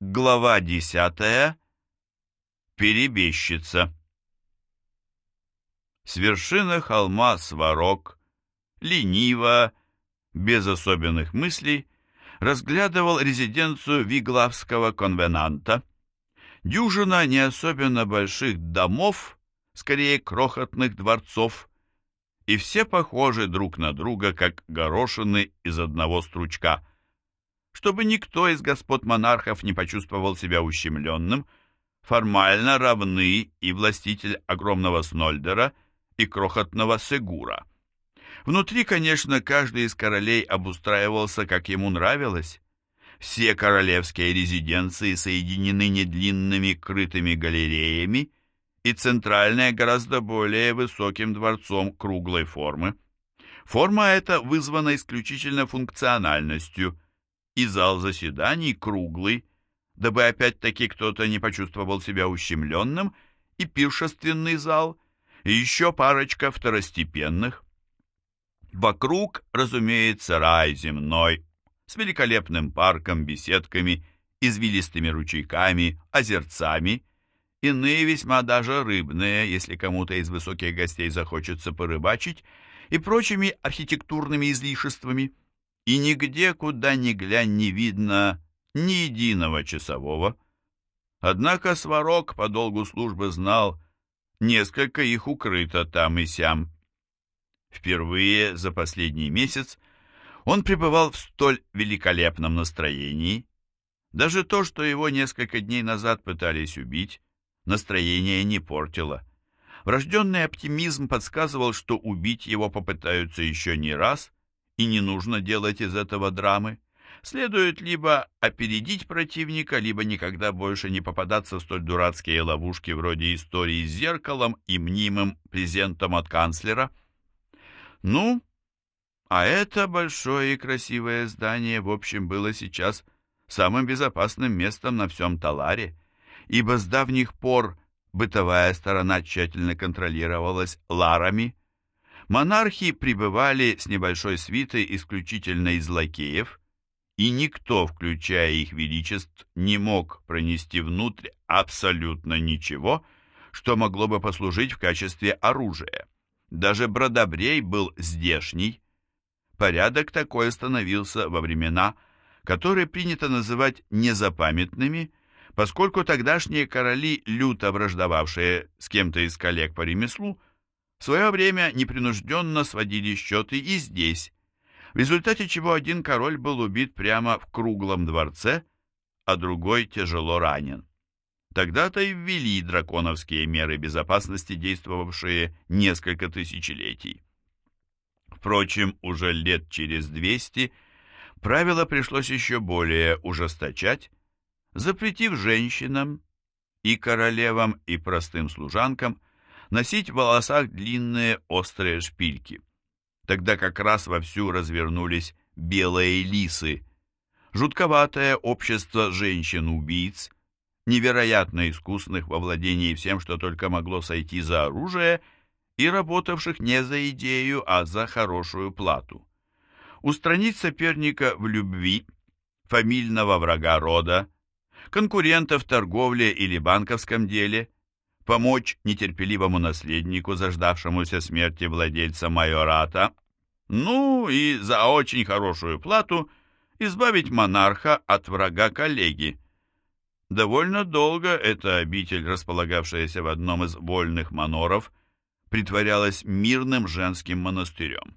Глава десятая. Перебещица. С вершины холма Сварог, лениво, без особенных мыслей, разглядывал резиденцию Виглавского конвенанта. Дюжина не особенно больших домов, скорее крохотных дворцов, и все похожи друг на друга, как горошины из одного стручка. Чтобы никто из господ монархов не почувствовал себя ущемленным, формально равны и властитель огромного Снольдера, и крохотного Сегура. Внутри, конечно, каждый из королей обустраивался, как ему нравилось. Все королевские резиденции соединены недлинными крытыми галереями, и центральная гораздо более высоким дворцом круглой формы. Форма эта вызвана исключительно функциональностью, и зал заседаний круглый, дабы опять-таки кто-то не почувствовал себя ущемленным, и пиршественный зал, и еще парочка второстепенных. Вокруг, разумеется, рай земной, с великолепным парком, беседками, извилистыми ручейками, озерцами, иные весьма даже рыбные, если кому-то из высоких гостей захочется порыбачить, и прочими архитектурными излишествами. И нигде, куда ни глянь, не видно ни единого часового. Однако Сварог по долгу службы знал, несколько их укрыто там и сям. Впервые за последний месяц он пребывал в столь великолепном настроении. Даже то, что его несколько дней назад пытались убить, настроение не портило. Врожденный оптимизм подсказывал, что убить его попытаются еще не раз, и не нужно делать из этого драмы. Следует либо опередить противника, либо никогда больше не попадаться в столь дурацкие ловушки вроде истории с зеркалом и мнимым презентом от канцлера. Ну, а это большое и красивое здание, в общем, было сейчас самым безопасным местом на всем Таларе, ибо с давних пор бытовая сторона тщательно контролировалась ларами. Монархи пребывали с небольшой свитой исключительно из лакеев, и никто, включая их величеств, не мог пронести внутрь абсолютно ничего, что могло бы послужить в качестве оружия. Даже Бродобрей был здешний. Порядок такой становился во времена, которые принято называть незапамятными, поскольку тогдашние короли, люто враждовавшие с кем-то из коллег по ремеслу, в свое время непринужденно сводили счеты и здесь, в результате чего один король был убит прямо в круглом дворце, а другой тяжело ранен. Тогда-то и ввели драконовские меры безопасности, действовавшие несколько тысячелетий. Впрочем, уже лет через двести правило пришлось еще более ужесточать, запретив женщинам и королевам и простым служанкам носить в волосах длинные острые шпильки. Тогда как раз вовсю развернулись белые лисы, жутковатое общество женщин-убийц, невероятно искусных во владении всем, что только могло сойти за оружие, и работавших не за идею, а за хорошую плату. Устранить соперника в любви, фамильного врага рода, конкурента в торговле или банковском деле – помочь нетерпеливому наследнику, заждавшемуся смерти владельца майората, ну и за очень хорошую плату избавить монарха от врага коллеги. Довольно долго эта обитель, располагавшаяся в одном из вольных маноров, притворялась мирным женским монастырем.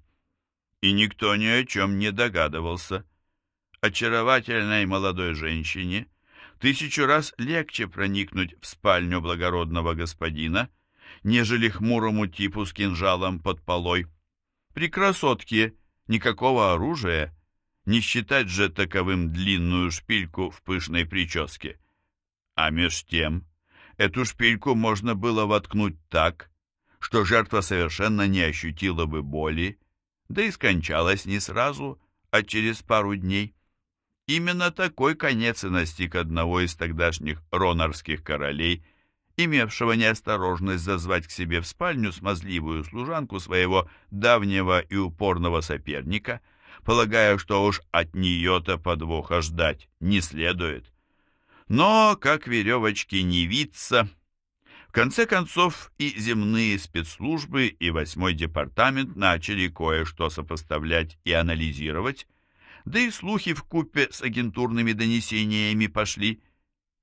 И никто ни о чем не догадывался. Очаровательной молодой женщине тысячу раз легче проникнуть в спальню благородного господина, нежели хмурому типу с кинжалом под полой. При красотке никакого оружия, не считать же таковым длинную шпильку в пышной прическе. А меж тем, эту шпильку можно было воткнуть так, что жертва совершенно не ощутила бы боли, да и скончалась не сразу, а через пару дней. Именно такой конец и настиг одного из тогдашних ронорских королей, имевшего неосторожность зазвать к себе в спальню смазливую служанку своего давнего и упорного соперника, полагая, что уж от нее-то подвоха ждать не следует. Но, как веревочки не виться, в конце концов и земные спецслужбы, и восьмой департамент начали кое-что сопоставлять и анализировать, да и слухи в купе с агентурными донесениями пошли,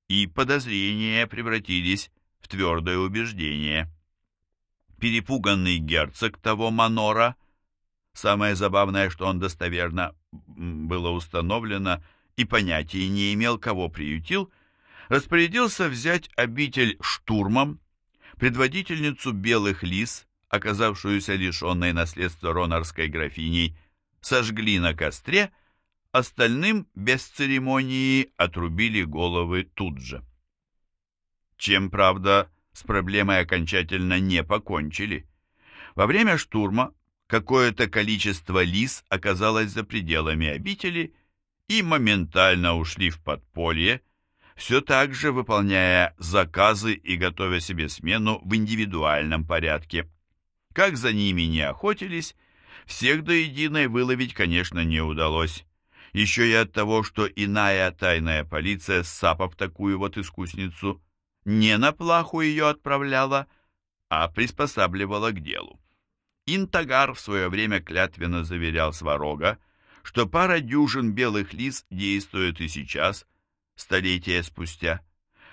и подозрения превратились в твердое убеждение. Перепуганный герцог того манора, самое забавное, что он достоверно было установлено и понятия не имел, кого приютил, распорядился взять обитель штурмом, предводительницу белых лис, оказавшуюся лишенной наследства ронарской графиней, сожгли на костре, остальным без церемонии отрубили головы тут же. Чем, правда, с проблемой окончательно не покончили. Во время штурма какое-то количество лис оказалось за пределами обители и моментально ушли в подполье, все так же выполняя заказы и готовя себе смену в индивидуальном порядке. Как за ними не охотились, всех до единой выловить, конечно, не удалось. Еще и от того, что иная тайная полиция, сапав такую вот искусницу, не на плаху ее отправляла, а приспосабливала к делу. Интагар в свое время клятвенно заверял Сварога, что пара дюжин белых лис действует и сейчас, столетия спустя,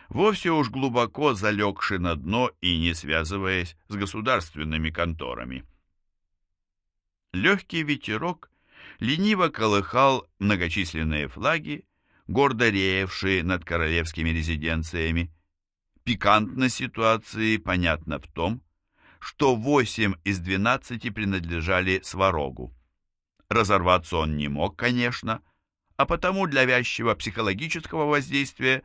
вовсе уж глубоко залегши на дно и не связываясь с государственными конторами. Легкий ветерок лениво колыхал многочисленные флаги, гордо реевшие над королевскими резиденциями. Пикантность ситуации понятна в том, что восемь из двенадцати принадлежали Сварогу. Разорваться он не мог, конечно, а потому для вязчего психологического воздействия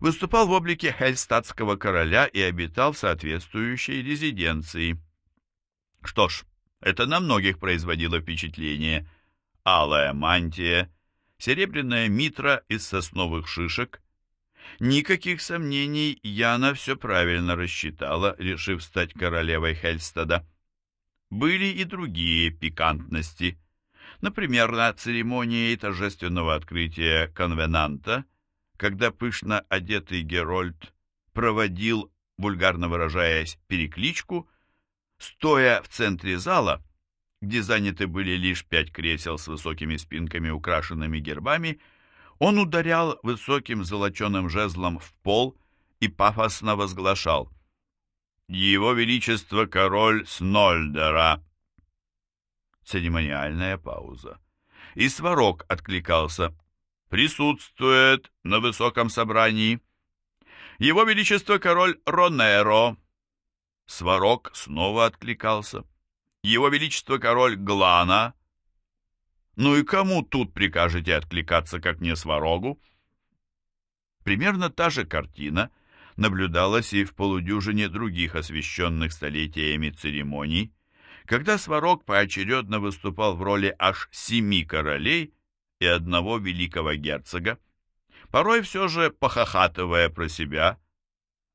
выступал в облике хельстатского короля и обитал в соответствующей резиденции. Что ж, это на многих производило впечатление. Алая мантия, серебряная митра из сосновых шишек. Никаких сомнений, Яна все правильно рассчитала, решив стать королевой Хельстада. Были и другие пикантности – Например, на церемонии торжественного открытия конвенанта, когда пышно одетый Герольд проводил, вульгарно выражаясь, перекличку, стоя в центре зала, где заняты были лишь пять кресел с высокими спинками, украшенными гербами, он ударял высоким золоченым жезлом в пол и пафосно возглашал «Его Величество король Снольдера, церемониальная пауза. И Сварог откликался. «Присутствует на высоком собрании. Его Величество король Ронеро». Сварог снова откликался. «Его Величество король Глана». «Ну и кому тут прикажете откликаться, как не Сварогу?» Примерно та же картина наблюдалась и в полудюжине других освященных столетиями церемоний, когда Сварог поочередно выступал в роли аж семи королей и одного великого герцога, порой все же похохатывая про себя,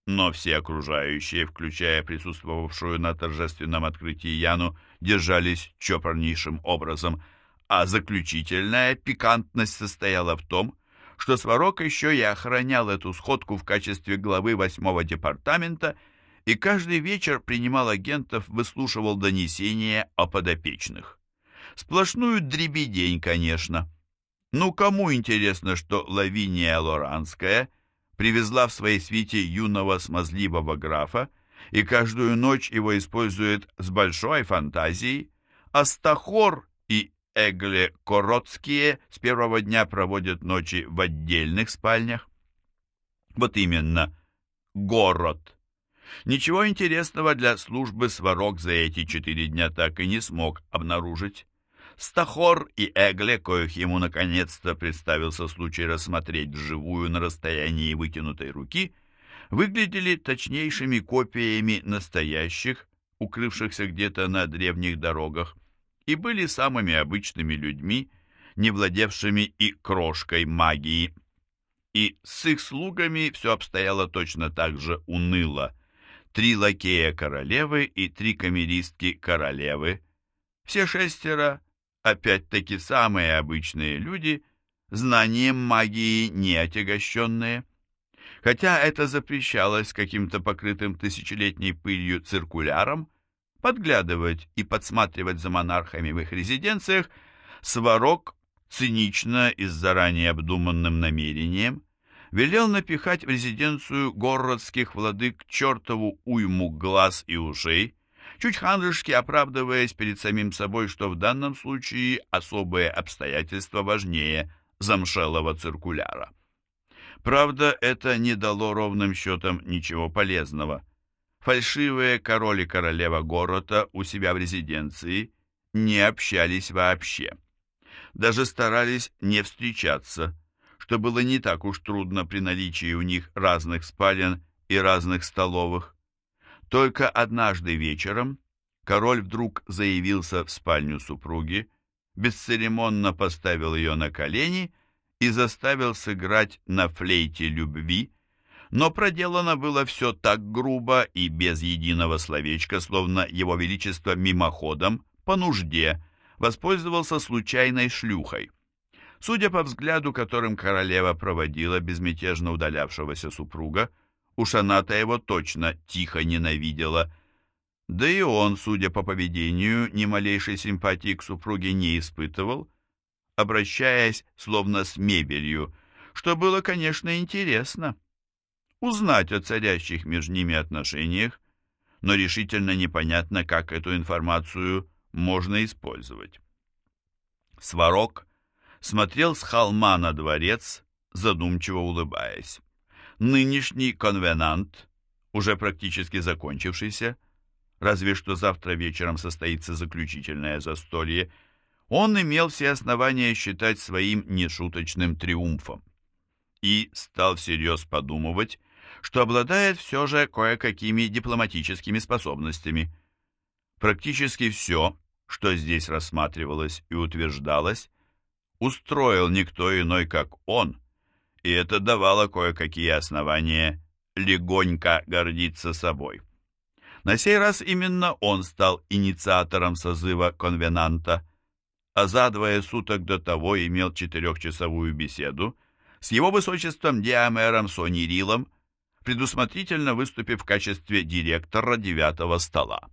но все окружающие, включая присутствовавшую на торжественном открытии Яну, держались чопорнейшим образом, а заключительная пикантность состояла в том, что Сварог еще и охранял эту сходку в качестве главы восьмого департамента – и каждый вечер принимал агентов, выслушивал донесения о подопечных. Сплошную дребедень, конечно. Ну, кому интересно, что Лавиния Лоранская привезла в своей свите юного смазливого графа и каждую ночь его использует с большой фантазией, а Стахор и Эгле Коротские с первого дня проводят ночи в отдельных спальнях? Вот именно, город. Ничего интересного для службы Сварог за эти четыре дня так и не смог обнаружить. Стахор и Эгле, коих ему наконец-то представился случай рассмотреть вживую на расстоянии вытянутой руки, выглядели точнейшими копиями настоящих, укрывшихся где-то на древних дорогах, и были самыми обычными людьми, не владевшими и крошкой магии. И с их слугами все обстояло точно так же уныло – три лакея королевы и три камеристки королевы. Все шестеро, опять-таки самые обычные люди, знанием магии не отягощенные. Хотя это запрещалось каким-то покрытым тысячелетней пылью циркуляром, подглядывать и подсматривать за монархами в их резиденциях, Сварог цинично и с заранее обдуманным намерением велел напихать в резиденцию городских владык чертову уйму глаз и ушей, чуть хандрышки оправдываясь перед самим собой, что в данном случае особые обстоятельства важнее замшелого циркуляра. Правда, это не дало ровным счетом ничего полезного. Фальшивые король и королева города у себя в резиденции не общались вообще. Даже старались не встречаться, что было не так уж трудно при наличии у них разных спален и разных столовых. Только однажды вечером король вдруг заявился в спальню супруги, бесцеремонно поставил ее на колени и заставил сыграть на флейте любви, но проделано было все так грубо и без единого словечка, словно его величество мимоходом, по нужде, воспользовался случайной шлюхой. Судя по взгляду, которым королева проводила безмятежно удалявшегося супруга, уж она-то его точно тихо ненавидела. Да и он, судя по поведению, ни малейшей симпатии к супруге не испытывал, обращаясь словно с мебелью, что было, конечно, интересно. Узнать о царящих между ними отношениях, но решительно непонятно, как эту информацию можно использовать. Сварог смотрел с холма на дворец, задумчиво улыбаясь. Нынешний конвенант, уже практически закончившийся, разве что завтра вечером состоится заключительное застолье, он имел все основания считать своим нешуточным триумфом. И стал всерьез подумывать, что обладает все же кое-какими дипломатическими способностями. Практически все, что здесь рассматривалось и утверждалось, устроил никто иной, как он, и это давало кое-какие основания легонько гордиться собой. На сей раз именно он стал инициатором созыва конвенанта, а за двое суток до того имел четырехчасовую беседу с его высочеством Диамером Сонирилом, предусмотрительно выступив в качестве директора девятого стола.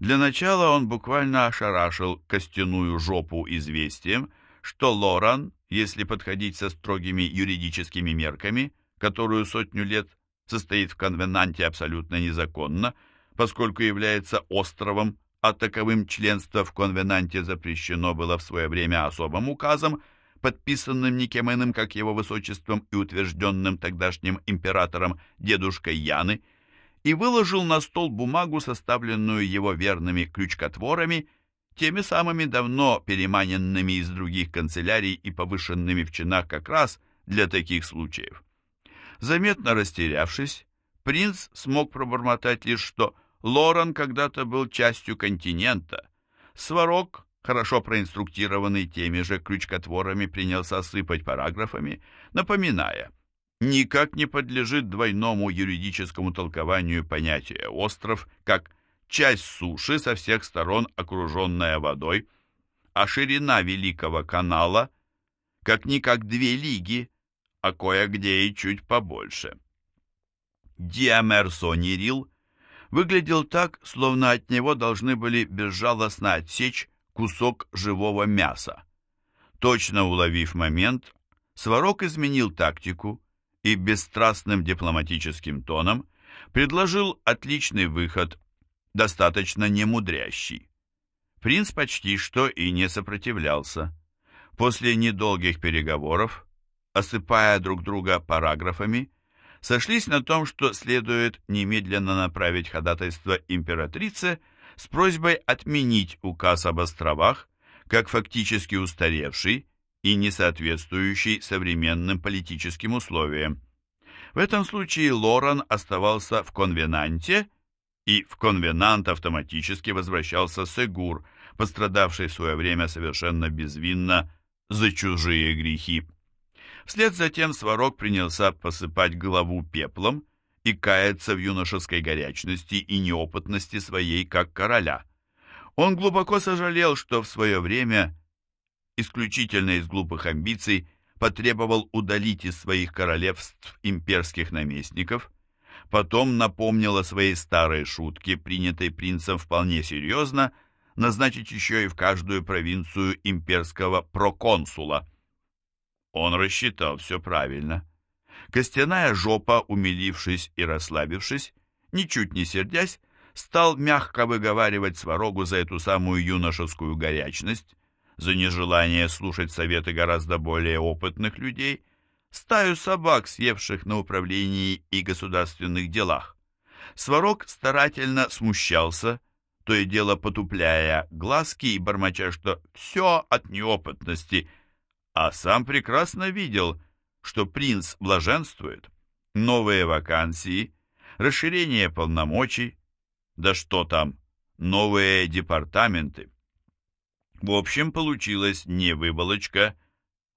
Для начала он буквально ошарашил костяную жопу известием, что Лоран, если подходить со строгими юридическими мерками, которую сотню лет состоит в конвенанте абсолютно незаконно, поскольку является островом, а таковым членство в конвенанте запрещено было в свое время особым указом, подписанным никем иным, как его высочеством и утвержденным тогдашним императором дедушкой Яны, и выложил на стол бумагу, составленную его верными крючкотворами, теми самыми давно переманенными из других канцелярий и повышенными в чинах как раз для таких случаев. Заметно растерявшись, принц смог пробормотать лишь, что Лорен когда-то был частью континента. Сварог, хорошо проинструктированный теми же крючкотворами, принялся сыпать параграфами, напоминая – никак не подлежит двойному юридическому толкованию понятия «остров» как часть суши со всех сторон окруженная водой, а ширина Великого канала как не как две лиги, а кое-где и чуть побольше. Диамерсонирил выглядел так, словно от него должны были безжалостно отсечь кусок живого мяса. Точно уловив момент, Сварог изменил тактику и бесстрастным дипломатическим тоном предложил отличный выход, достаточно немудрящий. Принц почти что и не сопротивлялся. После недолгих переговоров, осыпая друг друга параграфами, сошлись на том, что следует немедленно направить ходатайство императрице с просьбой отменить указ об островах, как фактически устаревший и не соответствующий современным политическим условиям. В этом случае Лоран оставался в конвенанте, и в конвенант автоматически возвращался Сегур, пострадавший в свое время совершенно безвинно за чужие грехи. Вслед за тем Сварог принялся посыпать голову пеплом и каяться в юношеской горячности и неопытности своей как короля. Он глубоко сожалел, что в свое время исключительно из глупых амбиций, потребовал удалить из своих королевств имперских наместников, потом напомнил о своей старой шутке, принятой принцем вполне серьезно, назначить еще и в каждую провинцию имперского проконсула. Он рассчитал все правильно. Костяная жопа, умилившись и расслабившись, ничуть не сердясь, стал мягко выговаривать Сварогу за эту самую юношескую горячность, за нежелание слушать советы гораздо более опытных людей, стаю собак, съевших на управлении и государственных делах. Сварог старательно смущался, то и дело потупляя глазки и бормоча, что все от неопытности, а сам прекрасно видел, что принц блаженствует. Новые вакансии, расширение полномочий, да что там, новые департаменты. В общем, получилась не выволочка,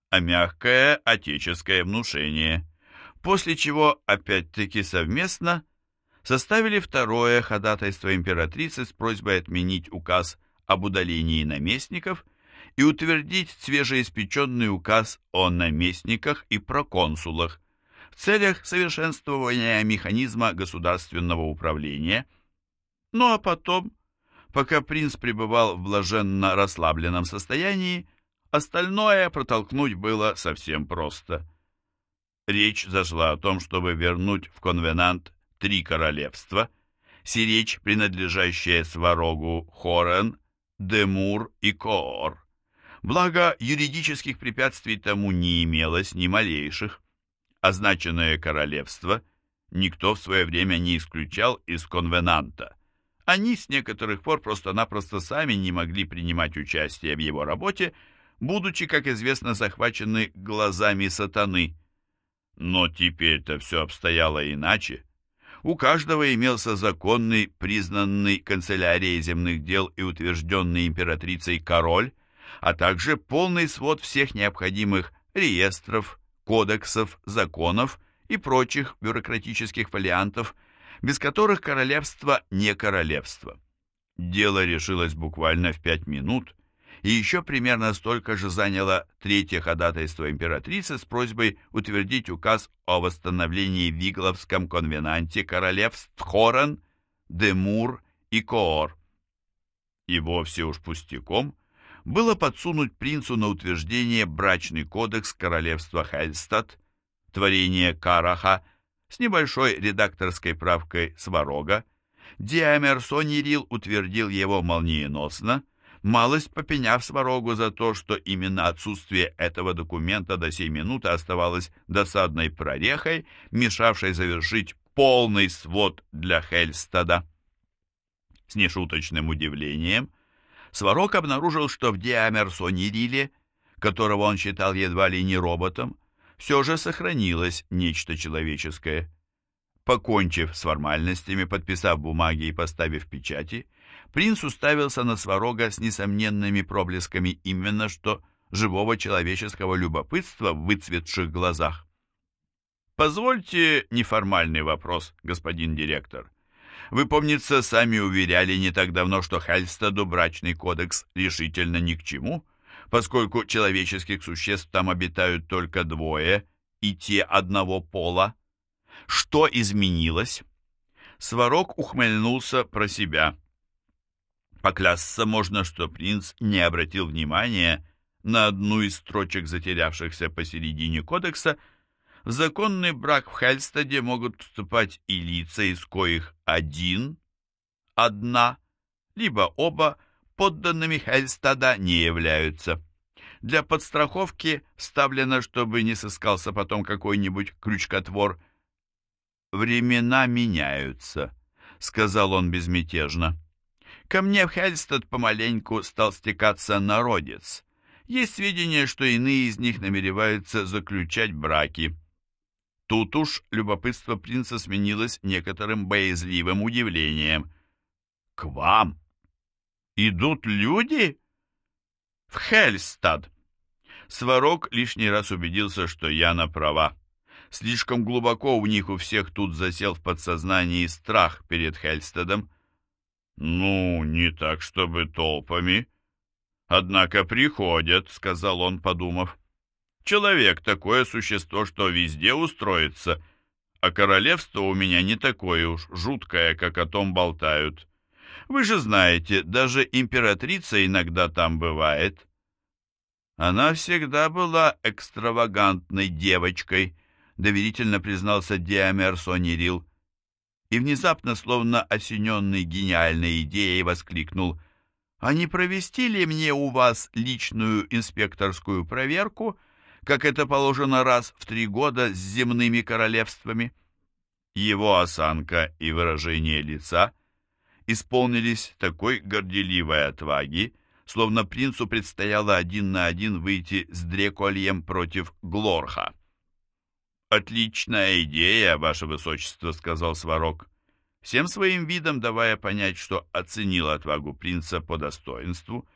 а мягкое отеческое внушение, после чего, опять-таки совместно, составили второе ходатайство императрицы с просьбой отменить указ об удалении наместников и утвердить свежеиспеченный указ о наместниках и проконсулах в целях совершенствования механизма государственного управления. Ну а потом Пока принц пребывал в блаженно расслабленном состоянии, остальное протолкнуть было совсем просто. Речь зашла о том, чтобы вернуть в конвенант три королевства, сиречь, принадлежащая Сварогу Хорен, Демур и Коор. Благо, юридических препятствий тому не имелось ни малейших. Означенное королевство никто в свое время не исключал из конвенанта. Они с некоторых пор просто-напросто сами не могли принимать участие в его работе, будучи, как известно, захвачены глазами сатаны. Но теперь-то все обстояло иначе. У каждого имелся законный, признанный канцелярией земных дел и утвержденный императрицей король, а также полный свод всех необходимых реестров, кодексов, законов и прочих бюрократических фолиантов, без которых королевство не королевство. Дело решилось буквально в пять минут, и еще примерно столько же заняло третье ходатайство императрицы с просьбой утвердить указ о восстановлении в Вигловском конвенанте королевств Хоран, Демур и Коор. И вовсе уж пустяком было подсунуть принцу на утверждение брачный кодекс королевства Хельстад, творение Караха с небольшой редакторской правкой Сварога, Диамер Сонирил утвердил его молниеносно, малость попеняв Сварогу за то, что именно отсутствие этого документа до сей минуты оставалось досадной прорехой, мешавшей завершить полный свод для Хельстада. С нешуточным удивлением Сварог обнаружил, что в Диамерсонириле, которого он считал едва ли не роботом, все же сохранилось нечто человеческое. Покончив с формальностями, подписав бумаги и поставив печати, принц уставился на Сварога с несомненными проблесками именно что живого человеческого любопытства в выцветших глазах. «Позвольте неформальный вопрос, господин директор. Вы, помнится, сами уверяли не так давно, что Хальстаду брачный кодекс решительно ни к чему?» поскольку человеческих существ там обитают только двое, и те одного пола. Что изменилось? Сварог ухмыльнулся про себя. Поклясться можно, что принц не обратил внимания на одну из строчек, затерявшихся посередине кодекса. В законный брак в Хельстаде могут вступать и лица, из коих один, одна, либо оба подданными Хельстада не являются. Для подстраховки вставлено, чтобы не сыскался потом какой-нибудь крючкотвор. «Времена меняются», — сказал он безмятежно. «Ко мне в Хельстад помаленьку стал стекаться народец. Есть сведения, что иные из них намереваются заключать браки». Тут уж любопытство принца сменилось некоторым боязливым удивлением. «К вам?» Идут люди? В Хельстад. Сварог лишний раз убедился, что Яна права. Слишком глубоко у них у всех тут засел в подсознании страх перед Хельстедом. «Ну, не так, чтобы толпами. Однако приходят», — сказал он, подумав. Человек — такое существо, что везде устроится, а королевство у меня не такое уж жуткое, как о том болтают. Вы же знаете, даже императрица иногда там бывает. Она всегда была экстравагантной девочкой, доверительно признался Диамер Сонирил. И внезапно, словно осененный гениальной идеей, воскликнул «А не провести ли мне у вас личную инспекторскую проверку, как это положено раз в три года с земными королевствами?» Его осанка и выражение лица — исполнились такой горделивой отваги, словно принцу предстояло один на один выйти с Дрекольем против Глорха. «Отличная идея, ваше высочество», — сказал Сварог, всем своим видом давая понять, что оценил отвагу принца по достоинству.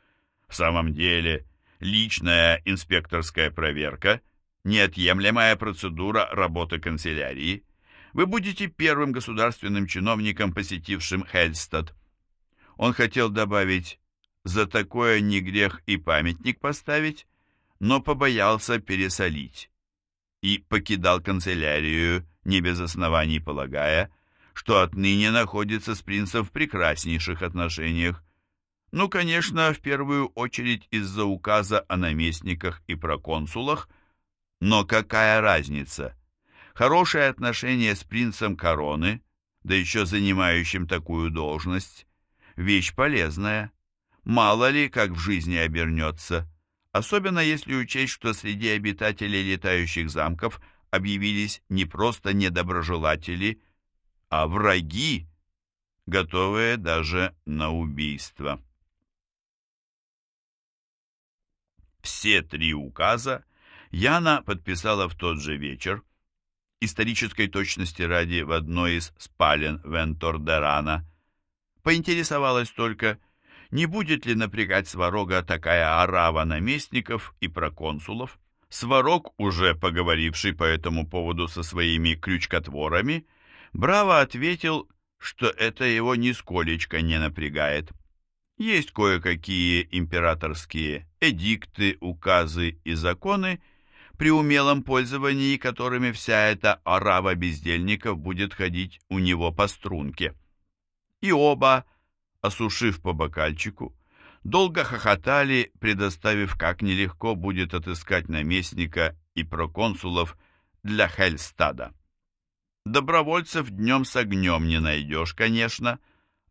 В самом деле, личная инспекторская проверка — неотъемлемая процедура работы канцелярии — вы будете первым государственным чиновником, посетившим Хельстад. Он хотел добавить «за такое не грех и памятник поставить», но побоялся пересолить и покидал канцелярию, не без оснований полагая, что отныне находится с принцем в прекраснейших отношениях. Ну, конечно, в первую очередь из-за указа о наместниках и проконсулах, но какая разница – Хорошее отношение с принцем короны, да еще занимающим такую должность, вещь полезная. Мало ли, как в жизни обернется, особенно если учесть, что среди обитателей летающих замков объявились не просто недоброжелатели, а враги, готовые даже на убийство. Все три указа Яна подписала в тот же вечер, исторической точности ради в одной из спален Вентордерана. Поинтересовалась только, не будет ли напрягать Сварога такая орава наместников и проконсулов. Сварог, уже поговоривший по этому поводу со своими крючкотворами, браво ответил, что это его нисколечко не напрягает. Есть кое-какие императорские эдикты, указы и законы, при умелом пользовании которыми вся эта орава бездельников будет ходить у него по струнке. И оба, осушив по бокальчику, долго хохотали, предоставив, как нелегко будет отыскать наместника и проконсулов для Хельстада. Добровольцев днем с огнем не найдешь, конечно,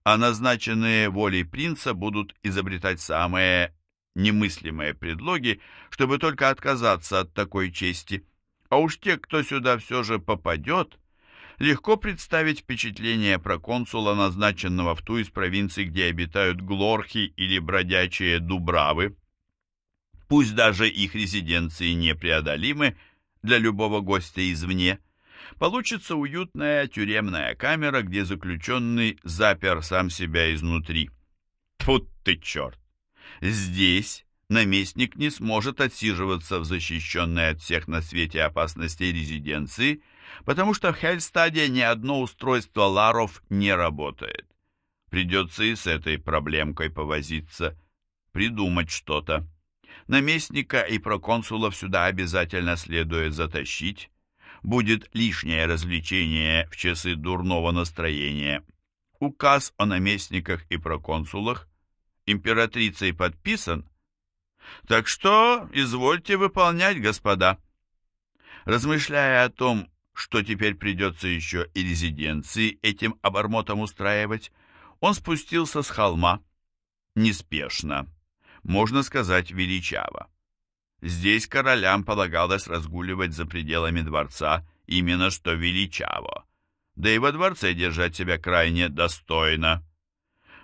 а назначенные волей принца будут изобретать самые немыслимые предлоги, чтобы только отказаться от такой чести. А уж те, кто сюда все же попадет, легко представить впечатление про консула, назначенного в ту из провинций, где обитают глорхи или бродячие дубравы. Пусть даже их резиденции непреодолимы для любого гостя извне, получится уютная тюремная камера, где заключенный запер сам себя изнутри. Тьфу ты черт! Здесь наместник не сможет отсиживаться в защищенной от всех на свете опасностей резиденции, потому что в Хельстаде ни одно устройство ларов не работает. Придется и с этой проблемкой повозиться, придумать что-то. Наместника и проконсулов сюда обязательно следует затащить. Будет лишнее развлечение в часы дурного настроения. Указ о наместниках и проконсулах императрицей подписан, так что извольте выполнять, господа. Размышляя о том, что теперь придется еще и резиденции этим обормотом устраивать, он спустился с холма, неспешно, можно сказать, величаво. Здесь королям полагалось разгуливать за пределами дворца именно что величаво, да и во дворце держать себя крайне достойно.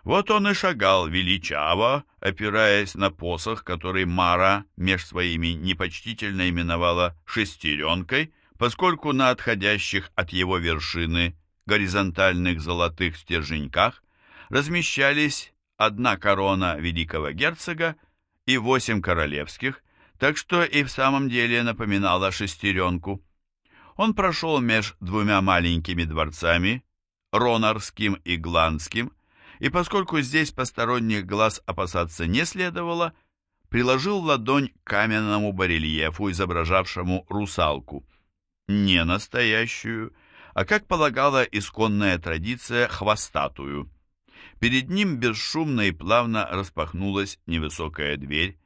Вот он и шагал величаво, опираясь на посох, который Мара меж своими непочтительно именовала «шестеренкой», поскольку на отходящих от его вершины горизонтальных золотых стерженьках размещались одна корона великого герцога и восемь королевских, так что и в самом деле напоминала шестеренку. Он прошел меж двумя маленькими дворцами, Ронарским и Гланским, и поскольку здесь посторонних глаз опасаться не следовало, приложил ладонь к каменному барельефу, изображавшему русалку. Не настоящую, а, как полагала исконная традиция, хвостатую. Перед ним бесшумно и плавно распахнулась невысокая дверь,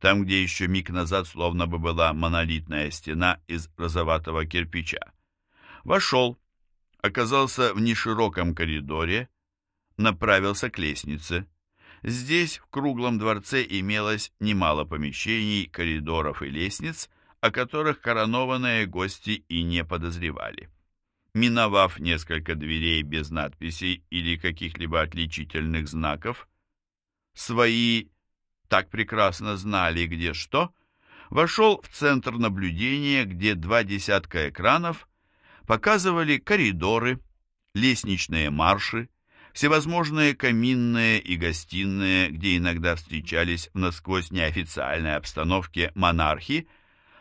там, где еще миг назад словно бы была монолитная стена из розоватого кирпича. Вошел, оказался в нешироком коридоре, направился к лестнице. Здесь, в круглом дворце, имелось немало помещений, коридоров и лестниц, о которых коронованные гости и не подозревали. Миновав несколько дверей без надписей или каких-либо отличительных знаков, свои так прекрасно знали, где что, вошел в центр наблюдения, где два десятка экранов показывали коридоры, лестничные марши, всевозможные каминные и гостиные, где иногда встречались в насквозь неофициальной обстановке монархи,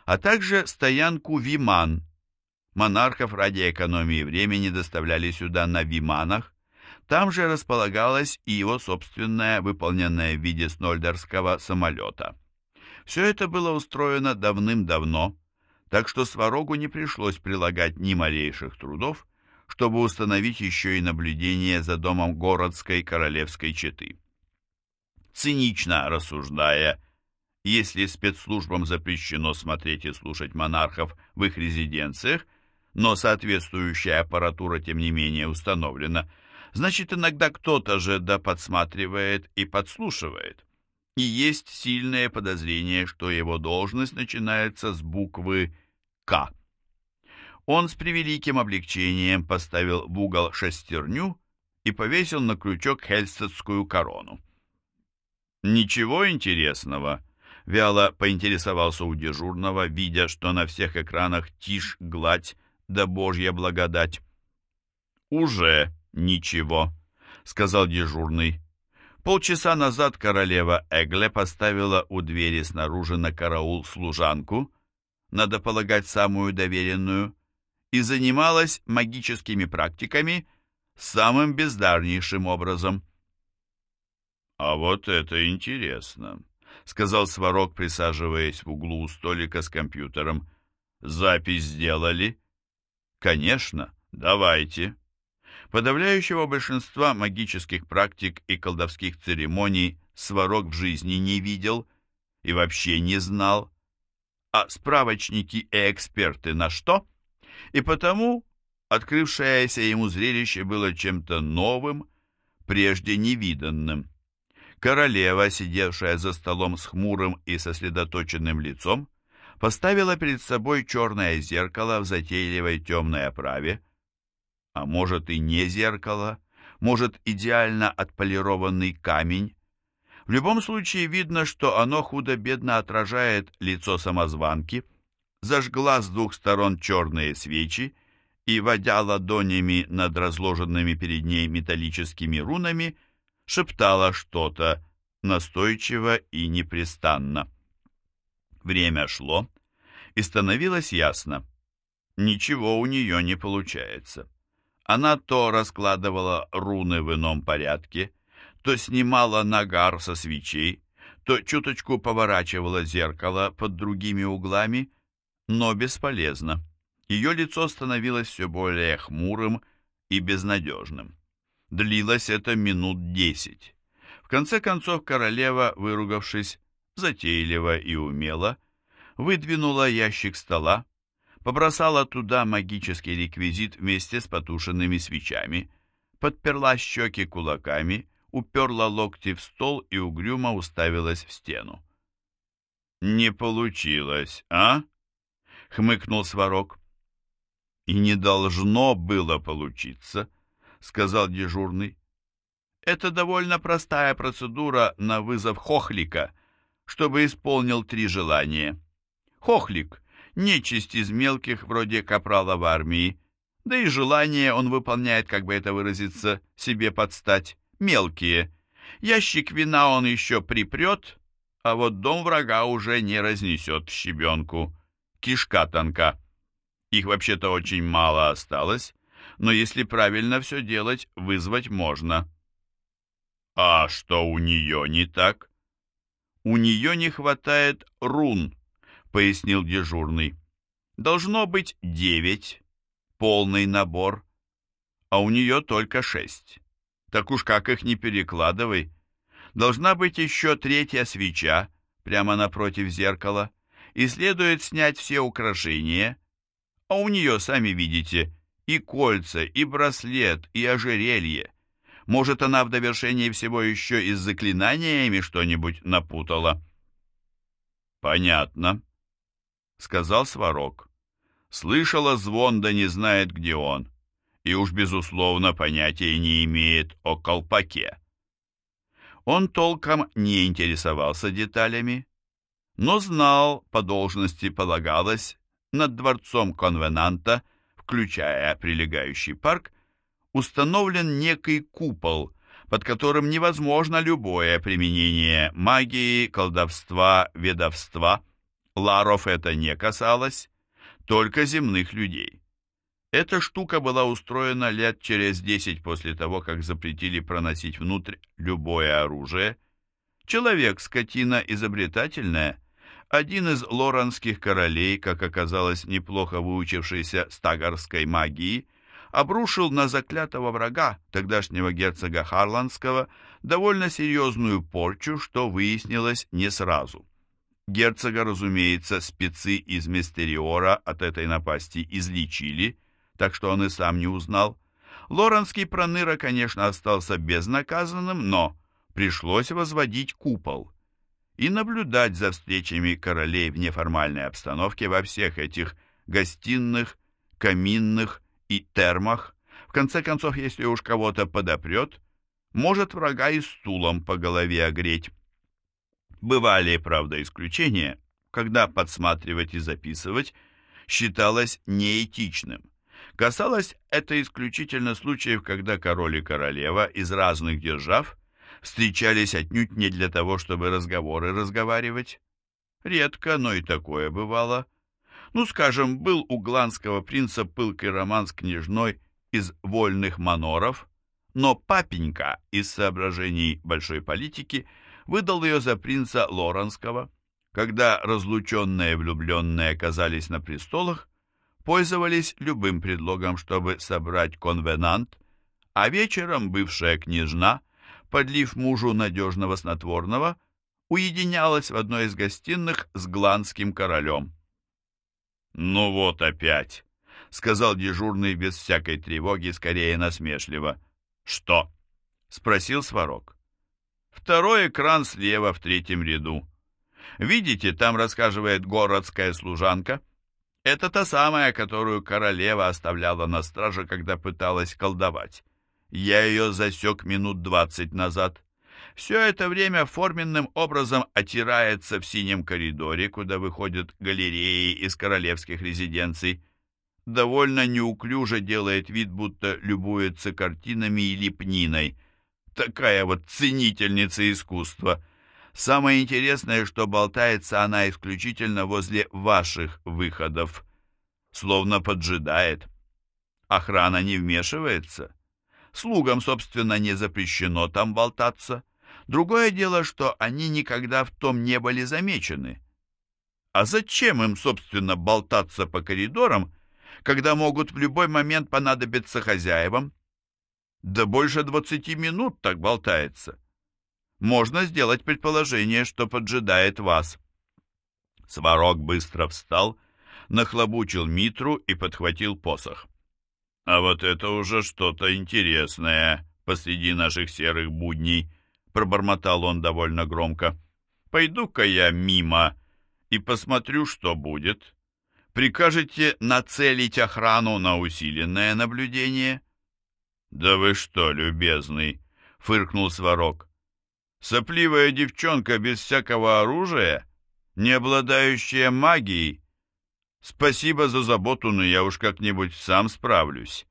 а также стоянку Виман. Монархов ради экономии времени доставляли сюда на Виманах. Там же располагалась и его собственная, выполненная в виде снольдерского самолета. Все это было устроено давным-давно, так что Сварогу не пришлось прилагать ни малейших трудов, чтобы установить еще и наблюдение за домом городской королевской четы. Цинично рассуждая, если спецслужбам запрещено смотреть и слушать монархов в их резиденциях, но соответствующая аппаратура, тем не менее, установлена, значит, иногда кто-то же да подсматривает и подслушивает. И есть сильное подозрение, что его должность начинается с буквы «К». Он с превеликим облегчением поставил в угол шестерню и повесил на крючок хельстедскую корону. «Ничего интересного», — вяло поинтересовался у дежурного, видя, что на всех экранах тишь, гладь да божья благодать. «Уже ничего», — сказал дежурный. Полчаса назад королева Эгле поставила у двери снаружи на караул служанку, надо полагать, самую доверенную, и занималась магическими практиками самым бездарнейшим образом. «А вот это интересно», — сказал Сварог, присаживаясь в углу у столика с компьютером. «Запись сделали?» «Конечно, давайте». Подавляющего большинства магических практик и колдовских церемоний Сварог в жизни не видел и вообще не знал. А справочники и эксперты на что? и потому открывшееся ему зрелище было чем-то новым, прежде невиданным. Королева, сидевшая за столом с хмурым и сосредоточенным лицом, поставила перед собой черное зеркало в затейливой темной оправе, а может и не зеркало, может идеально отполированный камень. В любом случае видно, что оно худо-бедно отражает лицо самозванки – зажгла с двух сторон черные свечи и, водя ладонями над разложенными перед ней металлическими рунами, шептала что-то настойчиво и непрестанно. Время шло, и становилось ясно. Ничего у нее не получается. Она то раскладывала руны в ином порядке, то снимала нагар со свечей, то чуточку поворачивала зеркало под другими углами, но бесполезно. Ее лицо становилось все более хмурым и безнадежным. Длилось это минут десять. В конце концов королева, выругавшись, затейливо и умело, выдвинула ящик стола, побросала туда магический реквизит вместе с потушенными свечами, подперла щеки кулаками, уперла локти в стол и угрюмо уставилась в стену. «Не получилось, а?» — хмыкнул Сварог. «И не должно было получиться», — сказал дежурный. «Это довольно простая процедура на вызов Хохлика, чтобы исполнил три желания. Хохлик — нечисть из мелких, вроде капрала в армии, да и желания он выполняет, как бы это выразиться, себе подстать, мелкие. Ящик вина он еще припрет, а вот дом врага уже не разнесет в щебенку» кишка тонка. Их вообще-то очень мало осталось, но если правильно все делать, вызвать можно. А что у нее не так? «У нее не хватает рун», — пояснил дежурный. «Должно быть девять, полный набор, а у нее только шесть. Так уж как их не перекладывай. Должна быть еще третья свеча прямо напротив зеркала, и следует снять все украшения, а у нее, сами видите, и кольца, и браслет, и ожерелье. Может, она в довершении всего еще и с заклинаниями что-нибудь напутала? «Понятно», — сказал Сварог. «Слышала звон, да не знает, где он, и уж, безусловно, понятия не имеет о колпаке». Он толком не интересовался деталями, но знал, по должности полагалось, над дворцом конвенанта, включая прилегающий парк, установлен некий купол, под которым невозможно любое применение магии, колдовства, ведовства. Ларов это не касалось, только земных людей. Эта штука была устроена лет через десять после того, как запретили проносить внутрь любое оружие. Человек, скотина изобретательная, один из лоранских королей, как оказалось, неплохо выучившийся стагарской магии, обрушил на заклятого врага, тогдашнего герцога Харландского, довольно серьезную порчу, что выяснилось не сразу. Герцога, разумеется, спецы из Мистериора от этой напасти излечили, так что он и сам не узнал. Лоренский проныра, конечно, остался безнаказанным, но пришлось возводить купол и наблюдать за встречами королей в неформальной обстановке во всех этих гостиных, каминных и термах. В конце концов, если уж кого-то подопрет, может врага и стулом по голове огреть. Бывали, правда, исключения, когда подсматривать и записывать считалось неэтичным. Касалось это исключительно случаев, когда король и королева из разных держав встречались отнюдь не для того, чтобы разговоры разговаривать. Редко, но и такое бывало. Ну, скажем, был у гланского принца пылкий роман с княжной из вольных маноров, но папенька из соображений большой политики выдал ее за принца Лоранского. Когда разлученные влюбленные оказались на престолах, пользовались любым предлогом, чтобы собрать конвенант, а вечером бывшая княжна, подлив мужу надежного снотворного, уединялась в одной из гостиных с гланским королем. «Ну вот опять», — сказал дежурный без всякой тревоги, скорее насмешливо. «Что?» — спросил Сварог. «Второй экран слева в третьем ряду. Видите, там рассказывает городская служанка». Это та самая, которую королева оставляла на страже, когда пыталась колдовать. Я ее засек минут двадцать назад. Все это время форменным образом отирается в синем коридоре, куда выходят галереи из королевских резиденций. Довольно неуклюже делает вид, будто любуется картинами и лепниной. Такая вот ценительница искусства. Самое интересное, что болтается она исключительно возле ваших выходов. Словно поджидает. Охрана не вмешивается. Слугам, собственно, не запрещено там болтаться. Другое дело, что они никогда в том не были замечены. А зачем им, собственно, болтаться по коридорам, когда могут в любой момент понадобиться хозяевам? Да больше двадцати минут так болтается можно сделать предположение, что поджидает вас. Сварог быстро встал, нахлобучил митру и подхватил посох. А вот это уже что-то интересное посреди наших серых будней, пробормотал он довольно громко. Пойду-ка я мимо и посмотрю, что будет. Прикажете нацелить охрану на усиленное наблюдение? Да вы что, любезный, фыркнул Сварог. Сопливая девчонка без всякого оружия, не обладающая магией. Спасибо за заботу, но я уж как-нибудь сам справлюсь.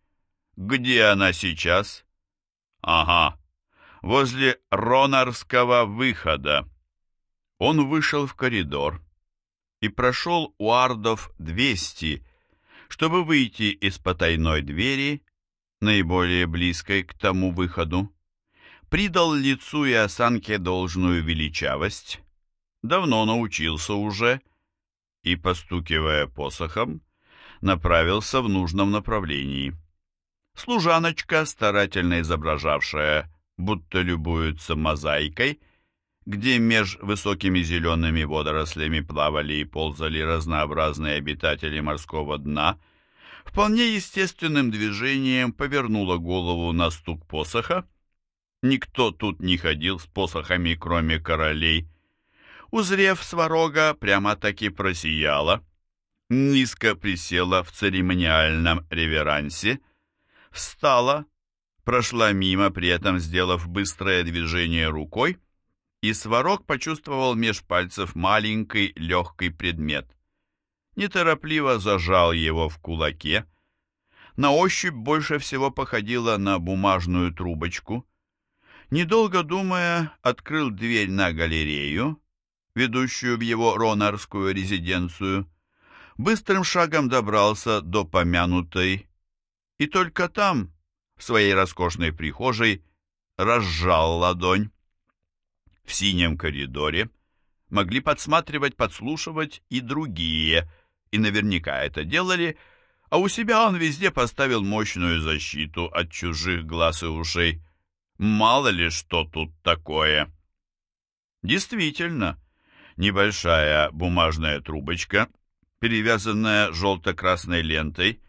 Где она сейчас? Ага, возле Ронарского выхода. Он вышел в коридор и прошел у ардов 200, чтобы выйти из потайной двери, наиболее близкой к тому выходу придал лицу и осанке должную величавость, давно научился уже и, постукивая посохом, направился в нужном направлении. Служаночка, старательно изображавшая, будто любуется мозаикой, где меж высокими зелеными водорослями плавали и ползали разнообразные обитатели морского дна, вполне естественным движением повернула голову на стук посоха. Никто тут не ходил с посохами, кроме королей. Узрев сварога, прямо-таки просияла, низко присела в церемониальном реверансе, встала, прошла мимо, при этом сделав быстрое движение рукой, и Сварог почувствовал меж пальцев маленький легкий предмет. Неторопливо зажал его в кулаке. На ощупь больше всего походило на бумажную трубочку. Недолго думая, открыл дверь на галерею, ведущую в его ронарскую резиденцию, быстрым шагом добрался до помянутой, и только там, в своей роскошной прихожей, разжал ладонь в синем коридоре могли подсматривать, подслушивать и другие, и наверняка это делали, а у себя он везде поставил мощную защиту от чужих глаз и ушей. Мало ли что тут такое. Действительно, небольшая бумажная трубочка, перевязанная желто-красной лентой,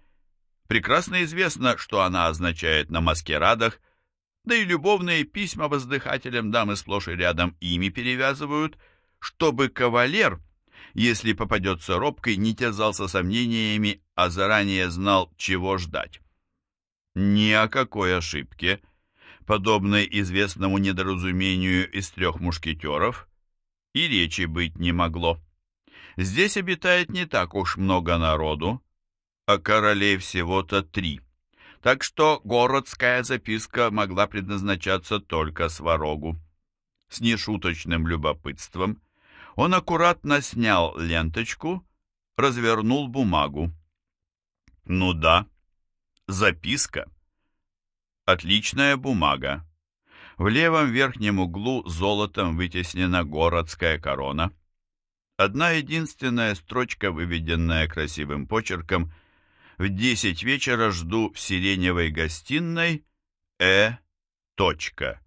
прекрасно известно, что она означает на маскарадах – да и любовные письма воздыхателям дамы сплошь и рядом ими перевязывают, чтобы кавалер, если попадется робкой, не терзался сомнениями, а заранее знал, чего ждать. Ни о какой ошибке, подобной известному недоразумению из трех мушкетеров, и речи быть не могло. Здесь обитает не так уж много народу, а королей всего-то три так что городская записка могла предназначаться только Сварогу. С нешуточным любопытством он аккуратно снял ленточку, развернул бумагу. Ну да, записка. Отличная бумага. В левом верхнем углу золотом вытеснена городская корона. Одна единственная строчка, выведенная красивым почерком – в десять вечера жду в сиреневой гостиной Э. Точка.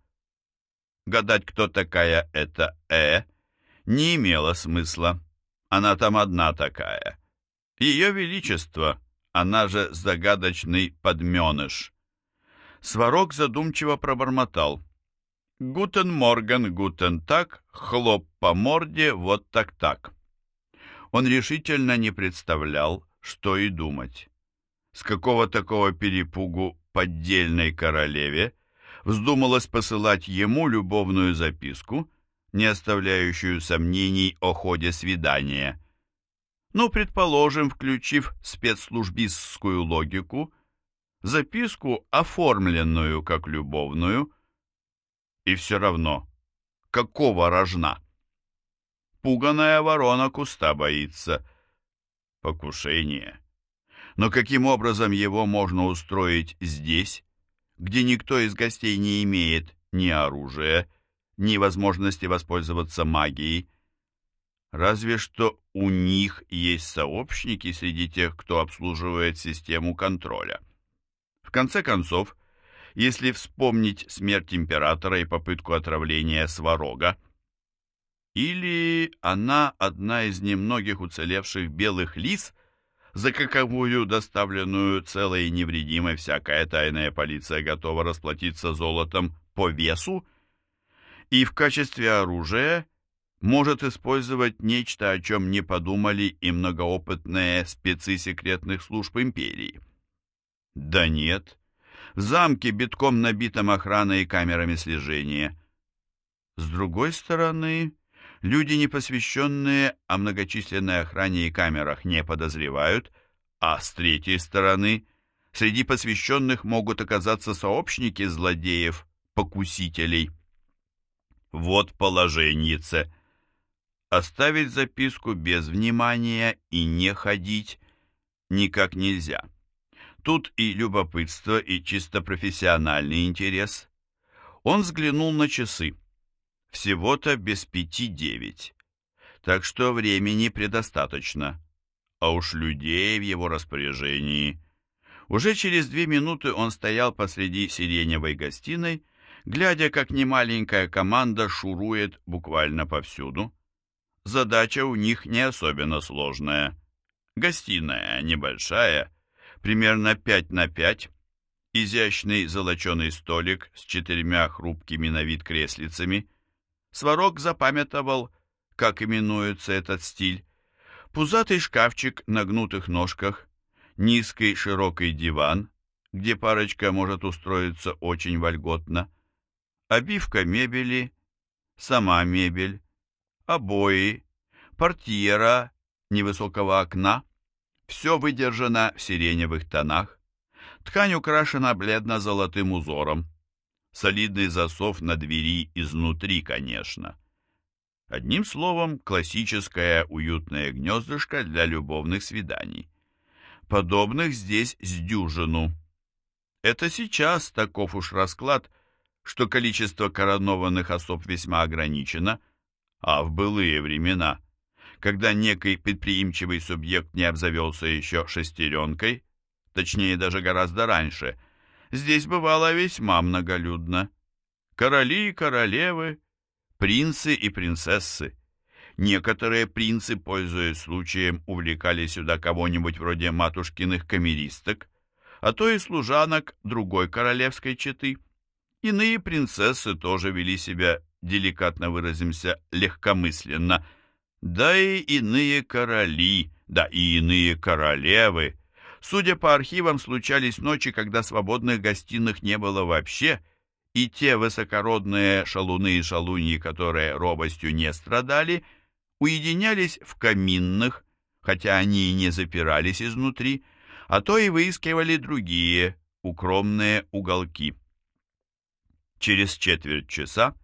Гадать, кто такая эта Э, не имело смысла. Она там одна такая. Ее Величество, она же загадочный подменыш. Сварог задумчиво пробормотал. «Гутен Морган, гутен так, хлоп по морде, вот так-так». Он решительно не представлял, что и думать с какого такого перепугу поддельной королеве вздумалось посылать ему любовную записку, не оставляющую сомнений о ходе свидания. Ну, предположим, включив спецслужбистскую логику, записку, оформленную как любовную, и все равно, какого рожна? Пуганая ворона куста боится. Покушение. Но каким образом его можно устроить здесь, где никто из гостей не имеет ни оружия, ни возможности воспользоваться магией? Разве что у них есть сообщники среди тех, кто обслуживает систему контроля. В конце концов, если вспомнить смерть императора и попытку отравления Сварога, или она одна из немногих уцелевших белых лис, за каковую доставленную целой и невредимой всякая тайная полиция готова расплатиться золотом по весу, и в качестве оружия может использовать нечто, о чем не подумали и многоопытные спецы секретных служб империи. Да нет, в замке битком набитом охраной и камерами слежения. С другой стороны, Люди, непосвященные о многочисленной охране и камерах, не подозревают, а с третьей стороны, среди посвященных могут оказаться сообщники злодеев, покусителей. Вот положеньице. Оставить записку без внимания и не ходить никак нельзя. Тут и любопытство, и чисто профессиональный интерес. Он взглянул на часы. Всего-то без пяти девять. так что времени предостаточно, а уж людей в его распоряжении. Уже через две минуты он стоял посреди сиреневой гостиной, глядя, как немаленькая команда шурует буквально повсюду. Задача у них не особенно сложная. Гостиная небольшая, примерно 5 на 5, изящный золоченый столик с четырьмя хрупкими на вид креслицами. Сварог запамятовал, как именуется этот стиль. Пузатый шкафчик на гнутых ножках, низкий широкий диван, где парочка может устроиться очень вольготно, обивка мебели, сама мебель, обои, портьера невысокого окна, все выдержано в сиреневых тонах, ткань украшена бледно-золотым узором, солидный засов на двери изнутри, конечно. Одним словом, классическое уютное гнездышко для любовных свиданий. Подобных здесь с дюжину. Это сейчас таков уж расклад, что количество коронованных особ весьма ограничено, а в былые времена, когда некий предприимчивый субъект не обзавелся еще шестеренкой, точнее даже гораздо раньше, здесь бывало весьма многолюдно. Короли и королевы, принцы и принцессы. Некоторые принцы, пользуясь случаем, увлекали сюда кого-нибудь вроде матушкиных камеристок, а то и служанок другой королевской четы. Иные принцессы тоже вели себя, деликатно выразимся, легкомысленно, да и иные короли, да и иные королевы. Судя по архивам, случались ночи, когда свободных гостиных не было вообще, и те высокородные шалуны и шалуньи, которые робостью не страдали, уединялись в каминных, хотя они и не запирались изнутри, а то и выискивали другие укромные уголки. Через четверть часа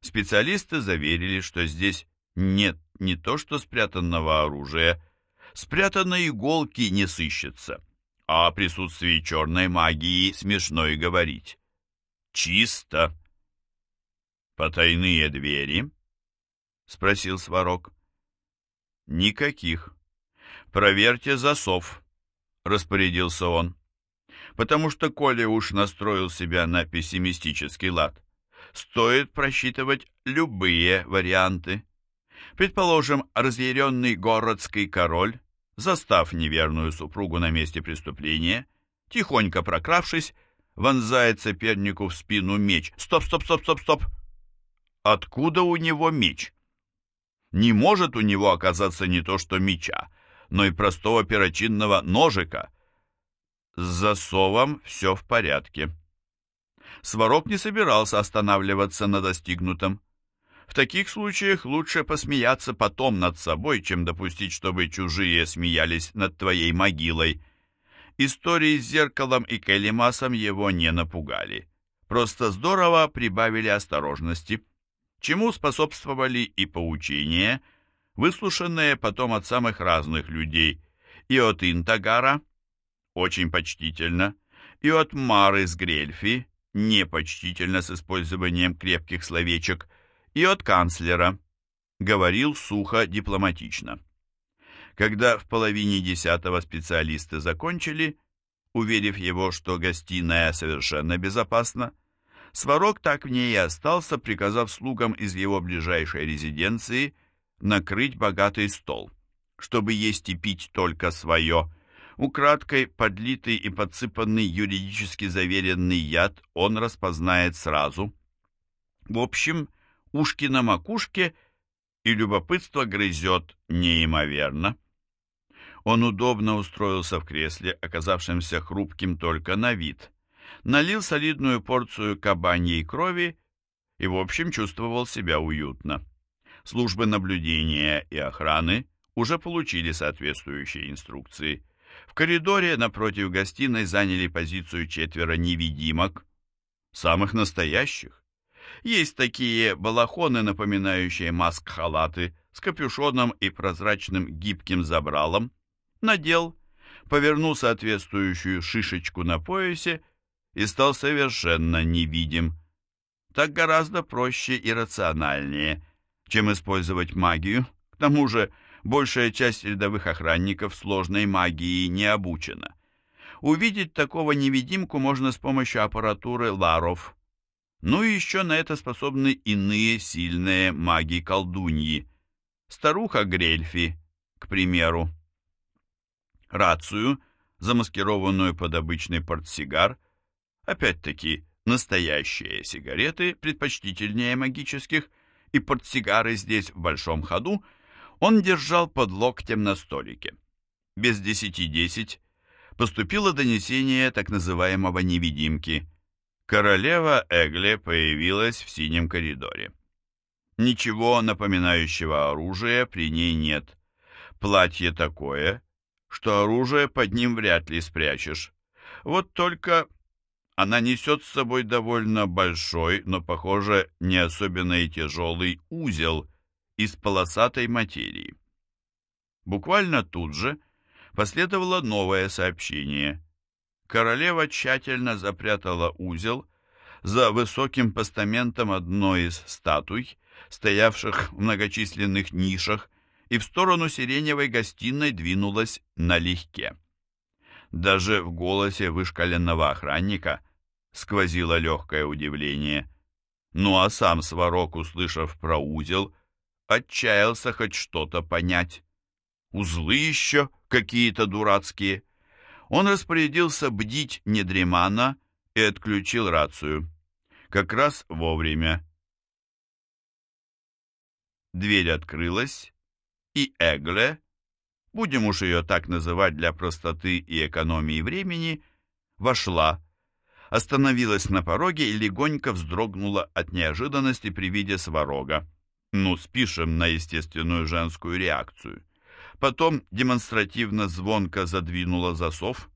специалисты заверили, что здесь нет не то что спрятанного оружия, спрятанной иголки не сыщется, а о присутствии черной магии смешно и говорить. Чисто. Потайные двери? Спросил Сварог. Никаких. Проверьте засов, распорядился он. Потому что Коля уж настроил себя на пессимистический лад. Стоит просчитывать любые варианты. Предположим, разъяренный городский король, застав неверную супругу на месте преступления, тихонько прокравшись, вонзает сопернику в спину меч. Стоп, стоп, стоп, стоп, стоп. Откуда у него меч? Не может у него оказаться не то что меча, но и простого перочинного ножика. С засовом все в порядке. Сварог не собирался останавливаться на достигнутом. В таких случаях лучше посмеяться потом над собой, чем допустить, чтобы чужие смеялись над твоей могилой. Истории с зеркалом и Келимасом его не напугали. Просто здорово прибавили осторожности, чему способствовали и поучения, выслушанные потом от самых разных людей, и от Интагара, очень почтительно, и от Мары с Грельфи, непочтительно с использованием крепких словечек, и от канцлера, говорил сухо дипломатично. Когда в половине десятого специалисты закончили, уверив его, что гостиная совершенно безопасна, Сварог так в ней и остался, приказав слугам из его ближайшей резиденции накрыть богатый стол, чтобы есть и пить только свое. Украдкой подлитый и подсыпанный юридически заверенный яд он распознает сразу. В общем, ушки на макушке, и любопытство грызет неимоверно. Он удобно устроился в кресле, оказавшемся хрупким только на вид, налил солидную порцию кабаньей крови и, в общем, чувствовал себя уютно. Службы наблюдения и охраны уже получили соответствующие инструкции. В коридоре напротив гостиной заняли позицию четверо невидимок, самых настоящих. Есть такие балахоны, напоминающие маск-халаты, с капюшоном и прозрачным гибким забралом, надел, повернул соответствующую шишечку на поясе и стал совершенно невидим. Так гораздо проще и рациональнее, чем использовать магию, К тому же, большая часть рядовых охранников сложной магии не обучена. Увидеть такого невидимку можно с помощью аппаратуры Ларов. Ну и еще на это способны иные сильные маги-колдуньи. Старуха Грельфи, к примеру. Рацию, замаскированную под обычный портсигар, опять-таки настоящие сигареты, предпочтительнее магических, и портсигары здесь в большом ходу, он держал под локтем на столике. Без десяти десять поступило донесение так называемого невидимки. Королева Эгле появилась в синем коридоре. Ничего напоминающего оружия при ней нет. Платье такое, что оружие под ним вряд ли спрячешь. Вот только она несет с собой довольно большой, но, похоже, не особенно и тяжелый узел из полосатой материи. Буквально тут же последовало новое сообщение. Королева тщательно запрятала узел за высоким постаментом одной из статуй, стоявших в многочисленных нишах, и в сторону сиреневой гостиной двинулась налегке. Даже в голосе вышкаленного охранника сквозило легкое удивление. Ну а сам Сварог, услышав про узел, отчаялся хоть что-то понять. Узлы еще какие-то дурацкие. Он распорядился бдить недремана и отключил рацию. Как раз вовремя. Дверь открылась, и Эгле, будем уж ее так называть для простоты и экономии времени, вошла, остановилась на пороге и легонько вздрогнула от неожиданности при виде сварога. Ну, спишем на естественную женскую реакцию. Потом демонстративно звонко задвинула засов,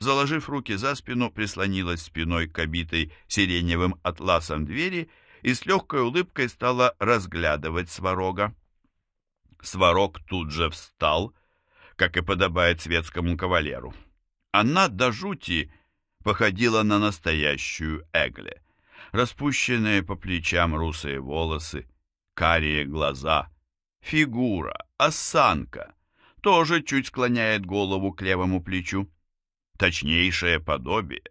заложив руки за спину, прислонилась спиной к обитой сиреневым атласом двери и с легкой улыбкой стала разглядывать сварога. Сварог тут же встал, как и подобает светскому кавалеру. Она до жути походила на настоящую Эгле. Распущенные по плечам русые волосы, карие глаза, фигура, осанка, тоже чуть склоняет голову к левому плечу. Точнейшее подобие,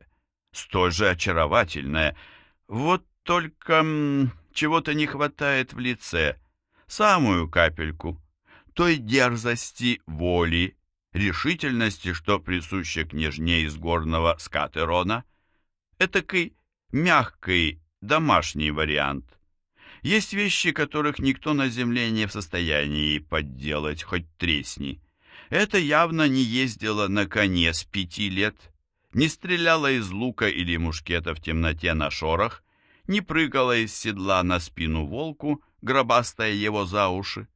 столь же очаровательное. Вот только чего-то не хватает в лице, самую капельку той дерзости, воли, решительности, что присуще княжне из горного Скатерона. Этакий мягкий, домашний вариант. Есть вещи, которых никто на земле не в состоянии подделать, хоть тресни. Это явно не ездила на коне с пяти лет, не стреляла из лука или мушкета в темноте на шорах, не прыгала из седла на спину волку, гробастая его за уши.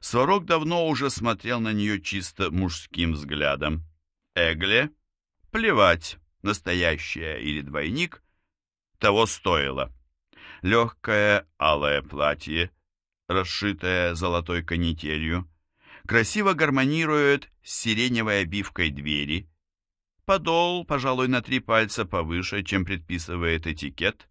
Сварог давно уже смотрел на нее чисто мужским взглядом. Эгле, плевать, настоящая или двойник, того стоило. Легкое алое платье, расшитое золотой канителью, красиво гармонирует с сиреневой обивкой двери. Подол, пожалуй, на три пальца повыше, чем предписывает этикет.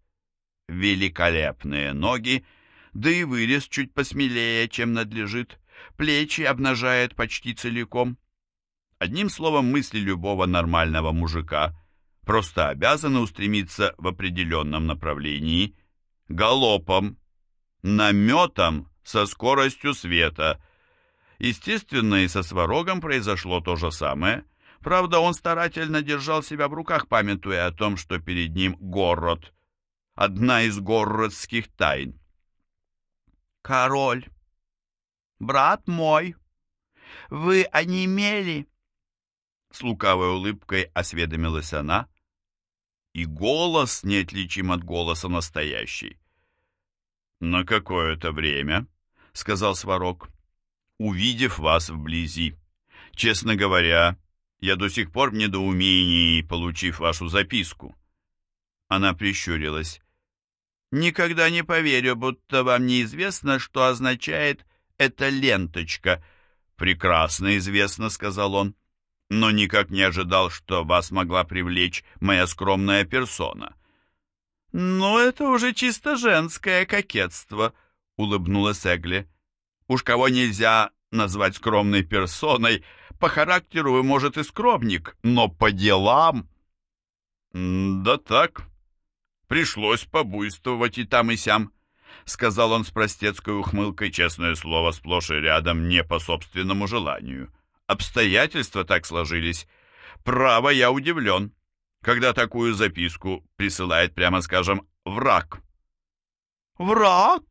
Великолепные ноги — да и вырез чуть посмелее, чем надлежит, плечи обнажает почти целиком. Одним словом, мысли любого нормального мужика просто обязаны устремиться в определенном направлении, галопом, наметом со скоростью света. Естественно, и со Сварогом произошло то же самое. Правда, он старательно держал себя в руках, памятуя о том, что перед ним город, одна из городских тайн. «Король, брат мой, вы онемели?» С лукавой улыбкой осведомилась она, и голос неотличим от голоса настоящий. «На какое-то время», — сказал Сварог, — «увидев вас вблизи. Честно говоря, я до сих пор в недоумении, получив вашу записку». Она прищурилась. Никогда не поверю, будто вам неизвестно, что означает эта ленточка. Прекрасно известно, сказал он. Но никак не ожидал, что вас могла привлечь моя скромная персона. Ну, это уже чисто женское кокетство, улыбнулась Эгли. Уж кого нельзя назвать скромной персоной, по характеру вы, может, и скромник, но по делам... «Да так, пришлось побуйствовать и там, и сям», — сказал он с простецкой ухмылкой, честное слово, сплошь и рядом, не по собственному желанию. «Обстоятельства так сложились. Право, я удивлен, когда такую записку присылает, прямо скажем, враг». «Враг?»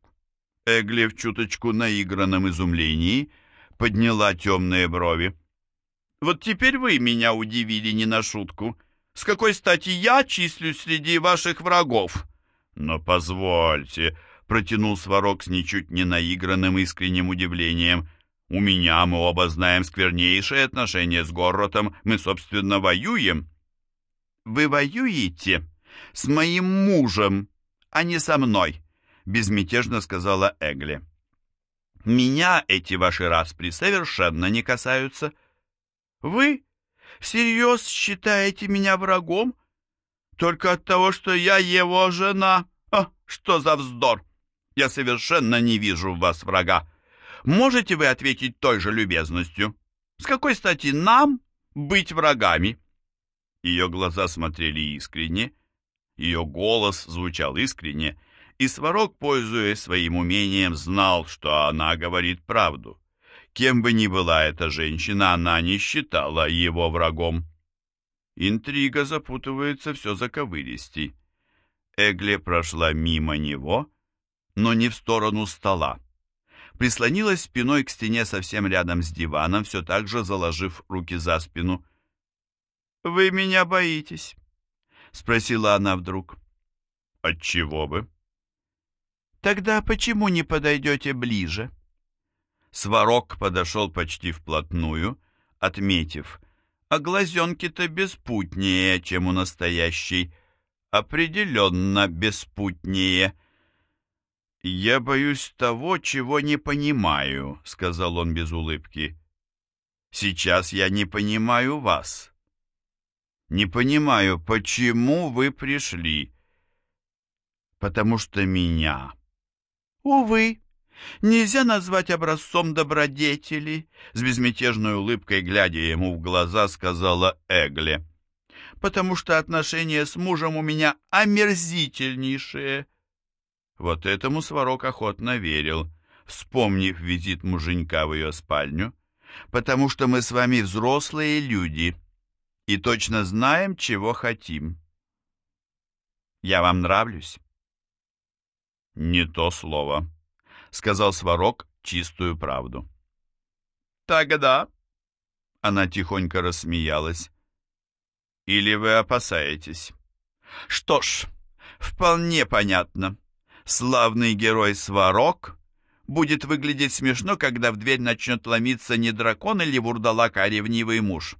Эгли в чуточку наигранном изумлении подняла темные брови. «Вот теперь вы меня удивили не на шутку. С какой стати я числюсь среди ваших врагов?» «Но позвольте», — протянул Сварог с ничуть не наигранным искренним удивлением. «У меня мы оба знаем сквернейшие отношения с Горротом. Мы, собственно, воюем». «Вы воюете с моим мужем, а не со мной», безмятежно сказала Эгли. «Меня эти ваши распри совершенно не касаются. Вы всерьез считаете меня врагом? Только от того, что я его жена? А, что за вздор! Я совершенно не вижу в вас врага. Можете вы ответить той же любезностью? С какой стати нам быть врагами?» Ее глаза смотрели искренне, ее голос звучал искренне, и Сварог, пользуясь своим умением, знал, что она говорит правду. Кем бы ни была эта женщина, она не считала его врагом. Интрига запутывается все заковыристей. Эгле прошла мимо него, но не в сторону стола. Прислонилась спиной к стене совсем рядом с диваном, все так же заложив руки за спину. «Вы меня боитесь?» — спросила она вдруг. «Отчего бы?» Тогда почему не подойдете ближе? Сварог подошел почти вплотную, отметив, а глазенки-то беспутнее, чем у настоящей, определенно беспутнее. «Я боюсь того, чего не понимаю», — сказал он без улыбки. «Сейчас я не понимаю вас. Не понимаю, почему вы пришли. Потому что меня Увы, нельзя назвать образцом добродетели, с безмятежной улыбкой, глядя ему в глаза, сказала Эгле. Потому что отношения с мужем у меня омерзительнейшие. Вот этому Сварог охотно верил, вспомнив визит муженька в ее спальню, потому что мы с вами взрослые люди и точно знаем, чего хотим. Я вам нравлюсь? «Не то слово», — сказал Сварог чистую правду. «Тогда...» — она тихонько рассмеялась. «Или вы опасаетесь?» «Что ж, вполне понятно. Славный герой Сварог будет выглядеть смешно, когда в дверь начнет ломиться не дракон или вурдалак, а ревнивый муж.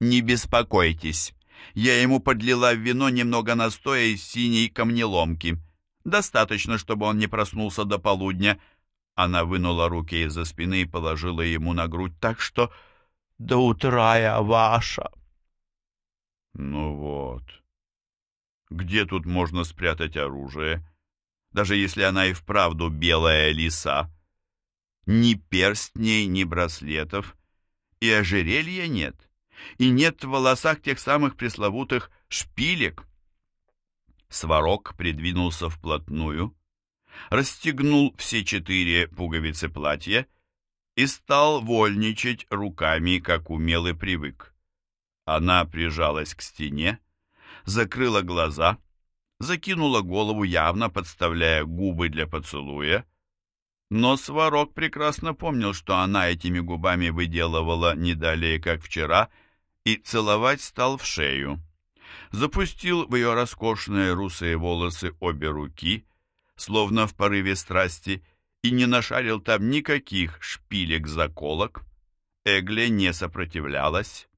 Не беспокойтесь, я ему подлила в вино немного настоя из синей камнеломки». Достаточно, чтобы он не проснулся до полудня. Она вынула руки из-за спины и положила ему на грудь, так что до утра я ваша. Ну вот. Где тут можно спрятать оружие? Даже если она и вправду белая лиса. Ни перстней, ни браслетов. И ожерелья нет. И нет в волосах тех самых пресловутых шпилек. Сварог придвинулся вплотную, расстегнул все четыре пуговицы платья и стал вольничать руками, как умел и привык. Она прижалась к стене, закрыла глаза, закинула голову, явно подставляя губы для поцелуя, но Сварог прекрасно помнил, что она этими губами выделывала не далее, как вчера, и целовать стал в шею запустил в ее роскошные русые волосы обе руки, словно в порыве страсти, и не нашарил там никаких шпилек-заколок. Эгле не сопротивлялась.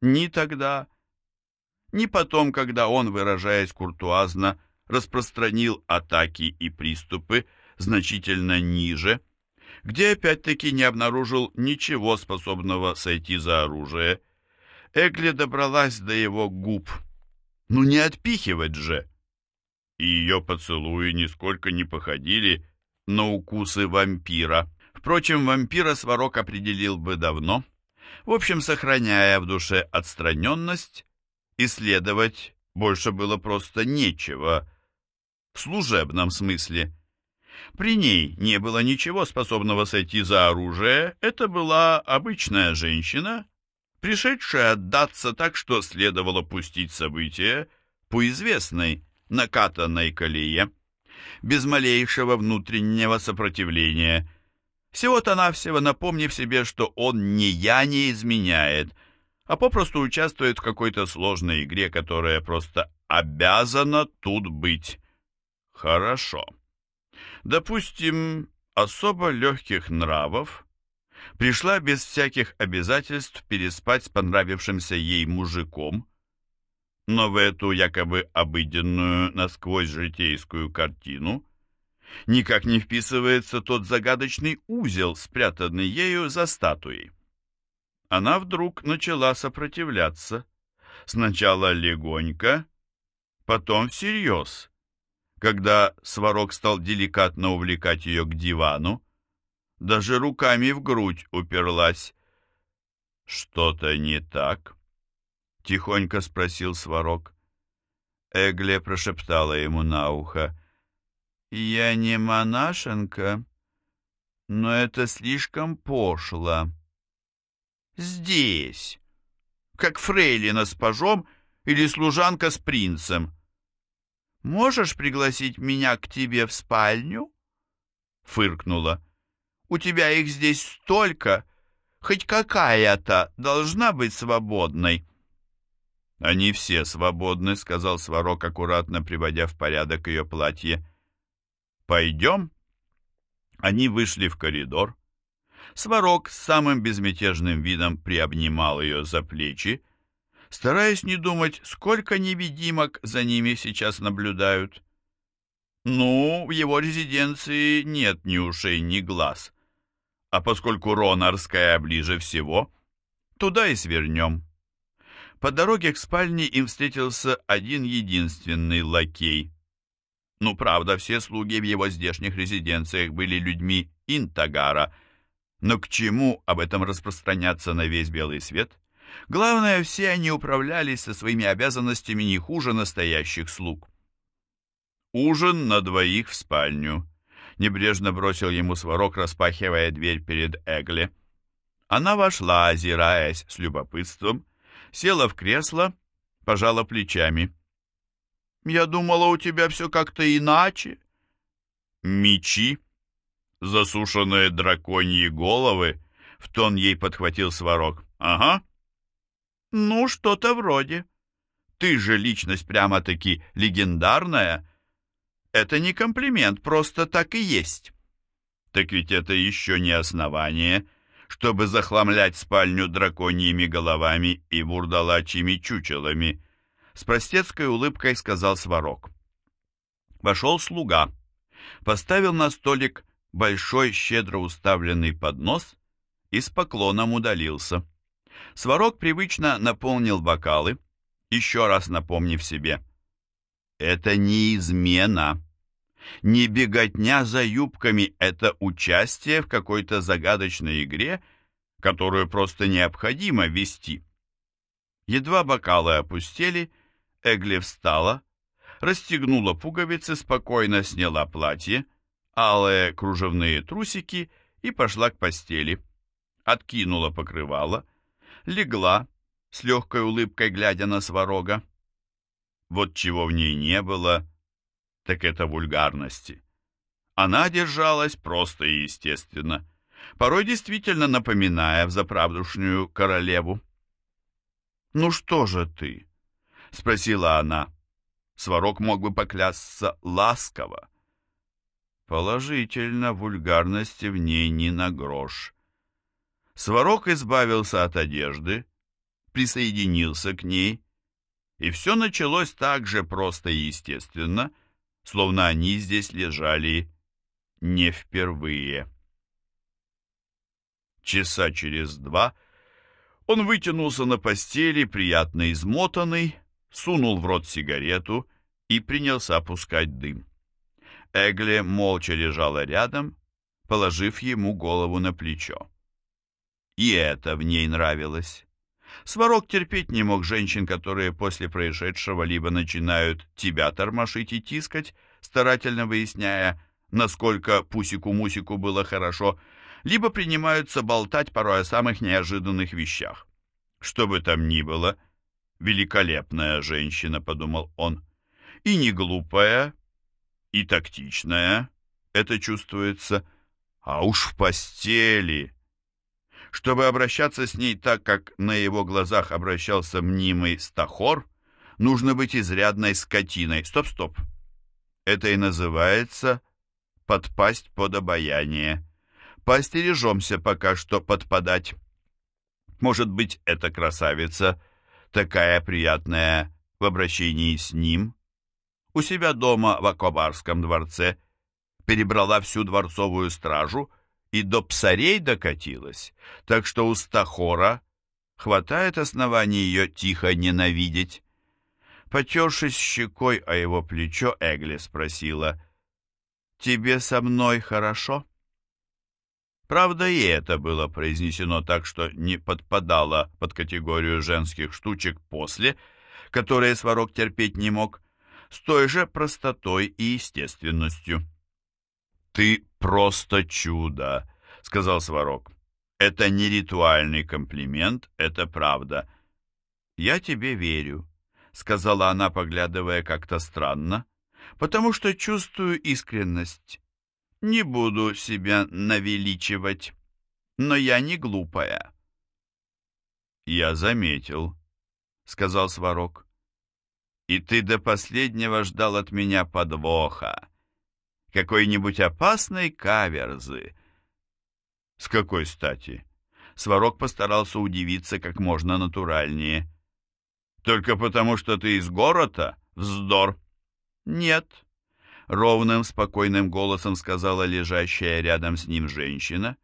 Ни тогда, ни потом, когда он, выражаясь куртуазно, распространил атаки и приступы значительно ниже, где опять-таки не обнаружил ничего способного сойти за оружие. Эгле добралась до его губ — ну не отпихивать же. И ее поцелуи нисколько не походили на укусы вампира. Впрочем, вампира Сварог определил бы давно, в общем, сохраняя в душе отстраненность, исследовать больше было просто нечего, в служебном смысле. При ней не было ничего способного сойти за оружие, это была обычная женщина, пришедшая отдаться так, что следовало пустить события по известной накатанной колее, без малейшего внутреннего сопротивления, всего-то навсего напомнив себе, что он не я не изменяет, а попросту участвует в какой-то сложной игре, которая просто обязана тут быть. Хорошо. Допустим, особо легких нравов пришла без всяких обязательств переспать с понравившимся ей мужиком, но в эту якобы обыденную насквозь житейскую картину никак не вписывается тот загадочный узел, спрятанный ею за статуей. Она вдруг начала сопротивляться, сначала легонько, потом всерьез, когда Сварог стал деликатно увлекать ее к дивану, даже руками в грудь уперлась. «Что-то не так?» — тихонько спросил Сварог. Эгле прошептала ему на ухо. «Я не монашенка, но это слишком пошло. Здесь, как фрейлина с пажом или служанка с принцем. Можешь пригласить меня к тебе в спальню?» Фыркнула. У тебя их здесь столько, хоть какая-то должна быть свободной». «Они все свободны», — сказал Сварог, аккуратно приводя в порядок ее платье. «Пойдем?» Они вышли в коридор. Сварог с самым безмятежным видом приобнимал ее за плечи, стараясь не думать, сколько невидимок за ними сейчас наблюдают. Ну, в его резиденции нет ни ушей, ни глаз а поскольку Ронарская ближе всего, туда и свернем. По дороге к спальне им встретился один единственный лакей. Ну, правда, все слуги в его здешних резиденциях были людьми Интагара, но к чему об этом распространяться на весь белый свет? Главное, все они управлялись со своими обязанностями не хуже настоящих слуг. Ужин на двоих в спальню небрежно бросил ему сварок, распахивая дверь перед Эгли. Она вошла, озираясь с любопытством, села в кресло, пожала плечами. «Я думала, у тебя все как-то иначе». «Мечи, засушенные драконьи головы», — в тон ей подхватил сварок. «Ага». «Ну, что-то вроде. Ты же личность прямо-таки легендарная». Это не комплимент, просто так и есть. Так ведь это еще не основание, чтобы захламлять спальню драконьими головами и бурдалачьими чучелами, с простецкой улыбкой сказал Сварог. Вошел слуга, поставил на столик большой щедро уставленный поднос и с поклоном удалился. Сварог привычно наполнил бокалы, еще раз напомнив себе. Это не измена. Не беготня за юбками — это участие в какой-то загадочной игре, которую просто необходимо вести. Едва бокалы опустели, Эгли встала, расстегнула пуговицы, спокойно сняла платье, алые кружевные трусики и пошла к постели. Откинула покрывало, легла, с легкой улыбкой глядя на сварога. Вот чего в ней не было, так это вульгарности. Она держалась просто и естественно, порой действительно напоминая взаправдушнюю королеву. «Ну что же ты?» — спросила она. Сварог мог бы поклясться ласково. Положительно, вульгарности в ней не на грош. Сварог избавился от одежды, присоединился к ней и все началось так же просто и естественно, словно они здесь лежали не впервые. Часа через два он вытянулся на постели, приятно измотанный, сунул в рот сигарету и принялся опускать дым. Эгле молча лежала рядом, положив ему голову на плечо. И это в ней нравилось. Сварог терпеть не мог женщин, которые после происшедшего либо начинают тебя тормошить и тискать, старательно выясняя, насколько Пусику-Мусику было хорошо, либо принимаются болтать порой о самых неожиданных вещах. Что бы там ни было, великолепная женщина, подумал он, и не глупая, и тактичная, это чувствуется, а уж в постели. Чтобы обращаться с ней так, как на его глазах обращался мнимый Стахор, нужно быть изрядной скотиной. Стоп-стоп. Это и называется подпасть под обаяние. Поостережемся пока что подпадать. Может быть, эта красавица такая приятная в обращении с ним, у себя дома в Акобарском дворце, перебрала всю дворцовую стражу и до псарей докатилась, так что у Стахора хватает оснований ее тихо ненавидеть. Потершись щекой о его плечо, Эгли спросила, «Тебе со мной хорошо?» Правда, и это было произнесено так, что не подпадало под категорию женских штучек после, которые Сварог терпеть не мог, с той же простотой и естественностью. «Ты просто чудо», — сказал Сварог. «Это не ритуальный комплимент, это правда». «Я тебе верю», — сказала она, поглядывая как-то странно, «потому что чувствую искренность». Не буду себя навеличивать, но я не глупая. Я заметил, сказал Сварог. И ты до последнего ждал от меня подвоха. Какой-нибудь опасной каверзы. С какой стати? Сварог постарался удивиться как можно натуральнее. Только потому, что ты из города? Вздор. Нет, ровным, спокойным голосом сказала лежащая рядом с ним женщина,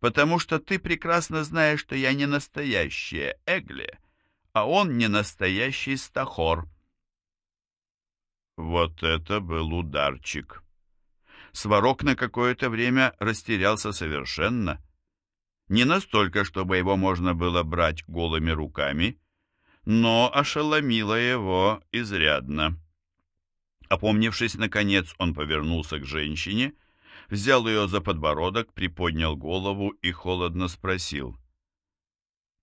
«потому что ты прекрасно знаешь, что я не настоящая Эгле, а он не настоящий Стахор». Вот это был ударчик. Сварог на какое-то время растерялся совершенно. Не настолько, чтобы его можно было брать голыми руками, но ошеломило его изрядно. Опомнившись, наконец, он повернулся к женщине, взял ее за подбородок, приподнял голову и холодно спросил.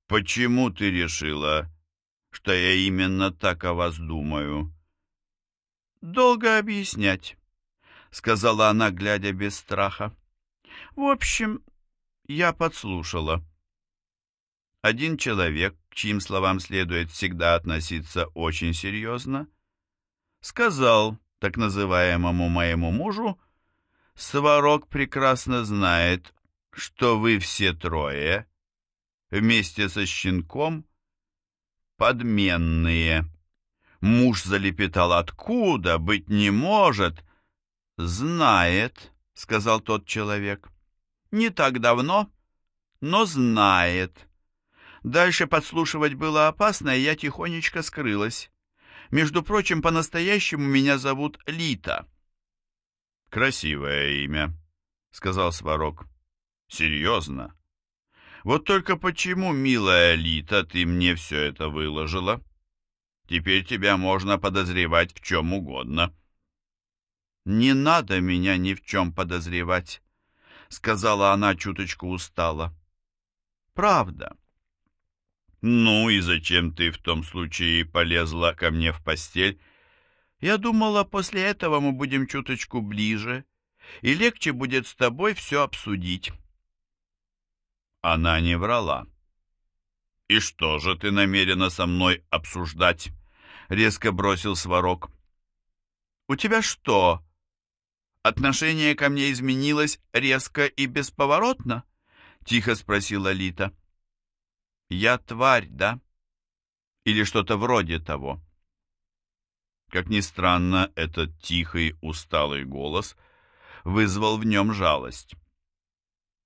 «Почему ты решила, что я именно так о вас думаю?» «Долго объяснять», — сказала она, глядя без страха. «В общем, я подслушала». Один человек, к чьим словам следует всегда относиться очень серьезно, сказал так называемому моему мужу, Сварог прекрасно знает, что вы все трое вместе со щенком подменные. Муж залепетал, откуда, быть не может. Знает, сказал тот человек. Не так давно, но знает. Дальше подслушивать было опасно, и я тихонечко скрылась. Между прочим, по-настоящему меня зовут Лита». «Красивое имя», — сказал Сварог. «Серьезно? Вот только почему, милая Лита, ты мне все это выложила? Теперь тебя можно подозревать в чем угодно». «Не надо меня ни в чем подозревать», — сказала она чуточку устало. «Правда. «Ну и зачем ты в том случае полезла ко мне в постель?» «Я думала, после этого мы будем чуточку ближе, и легче будет с тобой все обсудить». Она не врала. «И что же ты намерена со мной обсуждать?» — резко бросил Сварог. «У тебя что, отношение ко мне изменилось резко и бесповоротно?» — тихо спросила Лита. «Я тварь, да?» Или что-то вроде того. Как ни странно, этот тихий, усталый голос вызвал в нем жалость.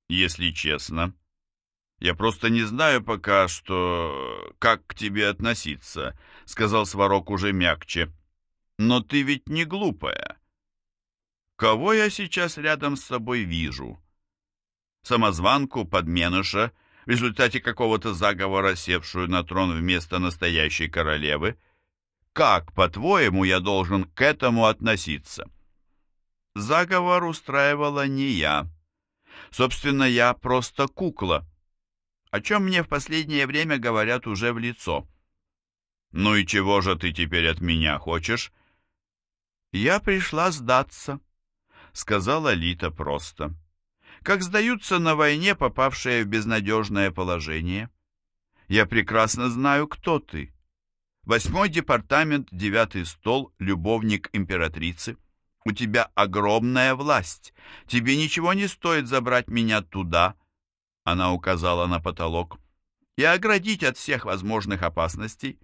«Если честно, я просто не знаю пока, что... как к тебе относиться», — сказал Сварог уже мягче. «Но ты ведь не глупая». Кого я сейчас рядом с собой вижу? Самозванку, подменыша, в результате какого-то заговора, севшую на трон вместо настоящей королевы? Как, по-твоему, я должен к этому относиться? Заговор устраивала не я. Собственно, я просто кукла, о чем мне в последнее время говорят уже в лицо. «Ну и чего же ты теперь от меня хочешь?» «Я пришла сдаться», — сказала Лита просто. «Как сдаются на войне, попавшие в безнадежное положение. Я прекрасно знаю, кто ты. Восьмой департамент, девятый стол, любовник императрицы. У тебя огромная власть. Тебе ничего не стоит забрать меня туда, она указала на потолок, и оградить от всех возможных опасностей.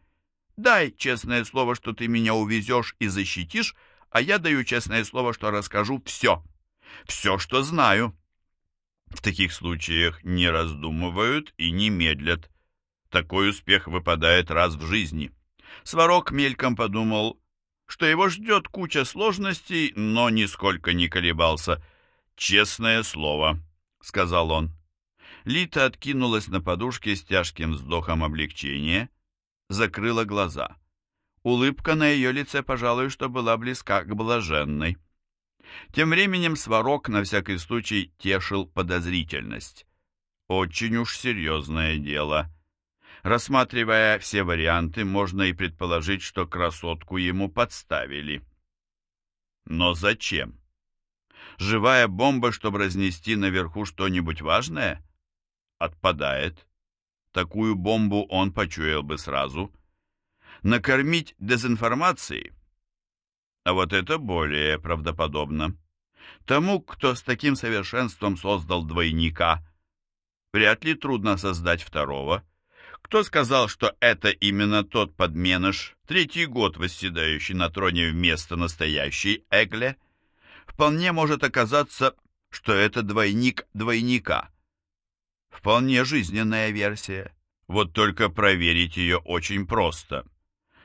Дай честное слово, что ты меня увезешь и защитишь, а я даю честное слово, что расскажу все. Все, что знаю. В таких случаях не раздумывают и не медлят. Такой успех выпадает раз в жизни. Сварог мельком подумал, что его ждет куча сложностей, но нисколько не колебался. «Честное слово», — сказал он. Лита откинулась на подушке с тяжким вздохом облегчения, закрыла глаза. Улыбка на ее лице, пожалуй, что была близка к блаженной. Тем временем Сварог на всякий случай тешил подозрительность. Очень уж серьезное дело. Рассматривая все варианты, можно и предположить, что красотку ему подставили. Но зачем? Живая бомба, чтобы разнести наверху что-нибудь важное? Отпадает. Такую бомбу он почуял бы сразу. Накормить дезинформацией? А вот это более правдоподобно. Тому, кто с таким совершенством создал двойника, вряд ли трудно создать второго. Кто сказал, что это именно тот подменыш, третий год восседающий на троне вместо настоящей Эгле? Вполне может оказаться, что это двойник двойника. Вполне жизненная версия. Вот только проверить ее очень просто.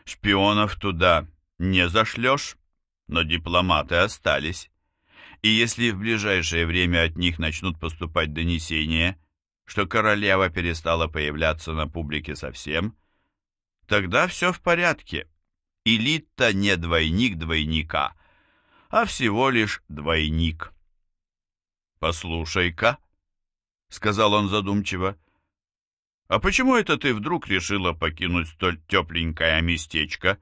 Шпионов туда не зашлешь, но дипломаты остались. И если в ближайшее время от них начнут поступать донесения, что королева перестала появляться на публике совсем, тогда все в порядке. Элит-то не двойник двойника, а всего лишь двойник. «Послушай-ка», — сказал он задумчиво. «А почему это ты вдруг решила покинуть столь тепленькое местечко?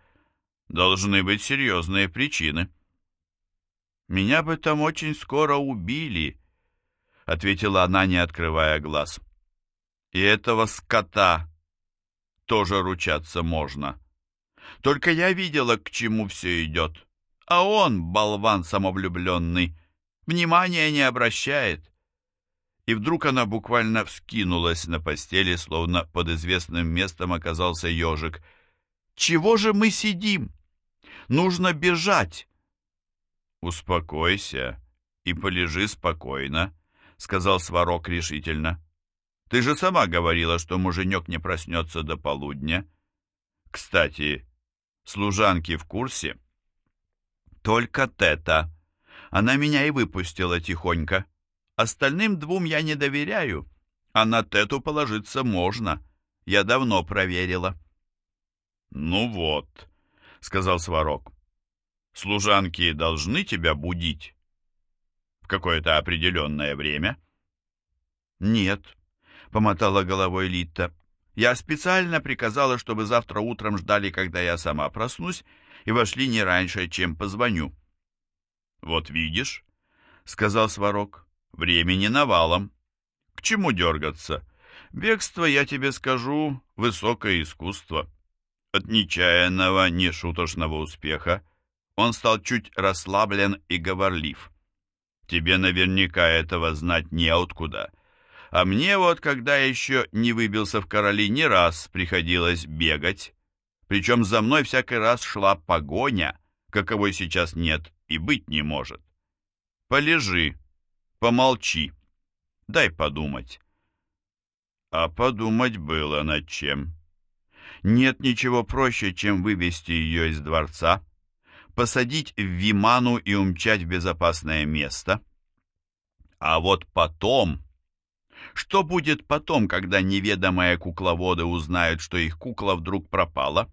Должны быть серьезные причины». «Меня бы там очень скоро убили», — ответила она, не открывая глаз. «И этого скота тоже ручаться можно. Только я видела, к чему все идет. А он, болван самовлюбленный, внимания не обращает и вдруг она буквально вскинулась на постели, словно под известным местом оказался ежик. «Чего же мы сидим? Нужно бежать!» «Успокойся и полежи спокойно», — сказал Сварог решительно. «Ты же сама говорила, что муженек не проснется до полудня. Кстати, служанки в курсе?» «Только Тета. Она меня и выпустила тихонько». Остальным двум я не доверяю, а на Тету положиться можно. Я давно проверила. «Ну вот», — сказал Сварог, — «служанки должны тебя будить в какое-то определенное время?» «Нет», — помотала головой Литта, — «я специально приказала, чтобы завтра утром ждали, когда я сама проснусь, и вошли не раньше, чем позвоню». «Вот видишь», — сказал Сварог, — Времени навалом. К чему дергаться? Бегство, я тебе скажу, высокое искусство. От нечаянного, нешуточного успеха он стал чуть расслаблен и говорлив. Тебе наверняка этого знать неоткуда. А мне вот, когда еще не выбился в короли, не раз приходилось бегать. Причем за мной всякий раз шла погоня, каковой сейчас нет и быть не может. Полежи, Помолчи. Дай подумать. А подумать было над чем. Нет ничего проще, чем вывести ее из дворца, посадить в Виману и умчать в безопасное место. А вот потом... Что будет потом, когда неведомые кукловоды узнают, что их кукла вдруг пропала?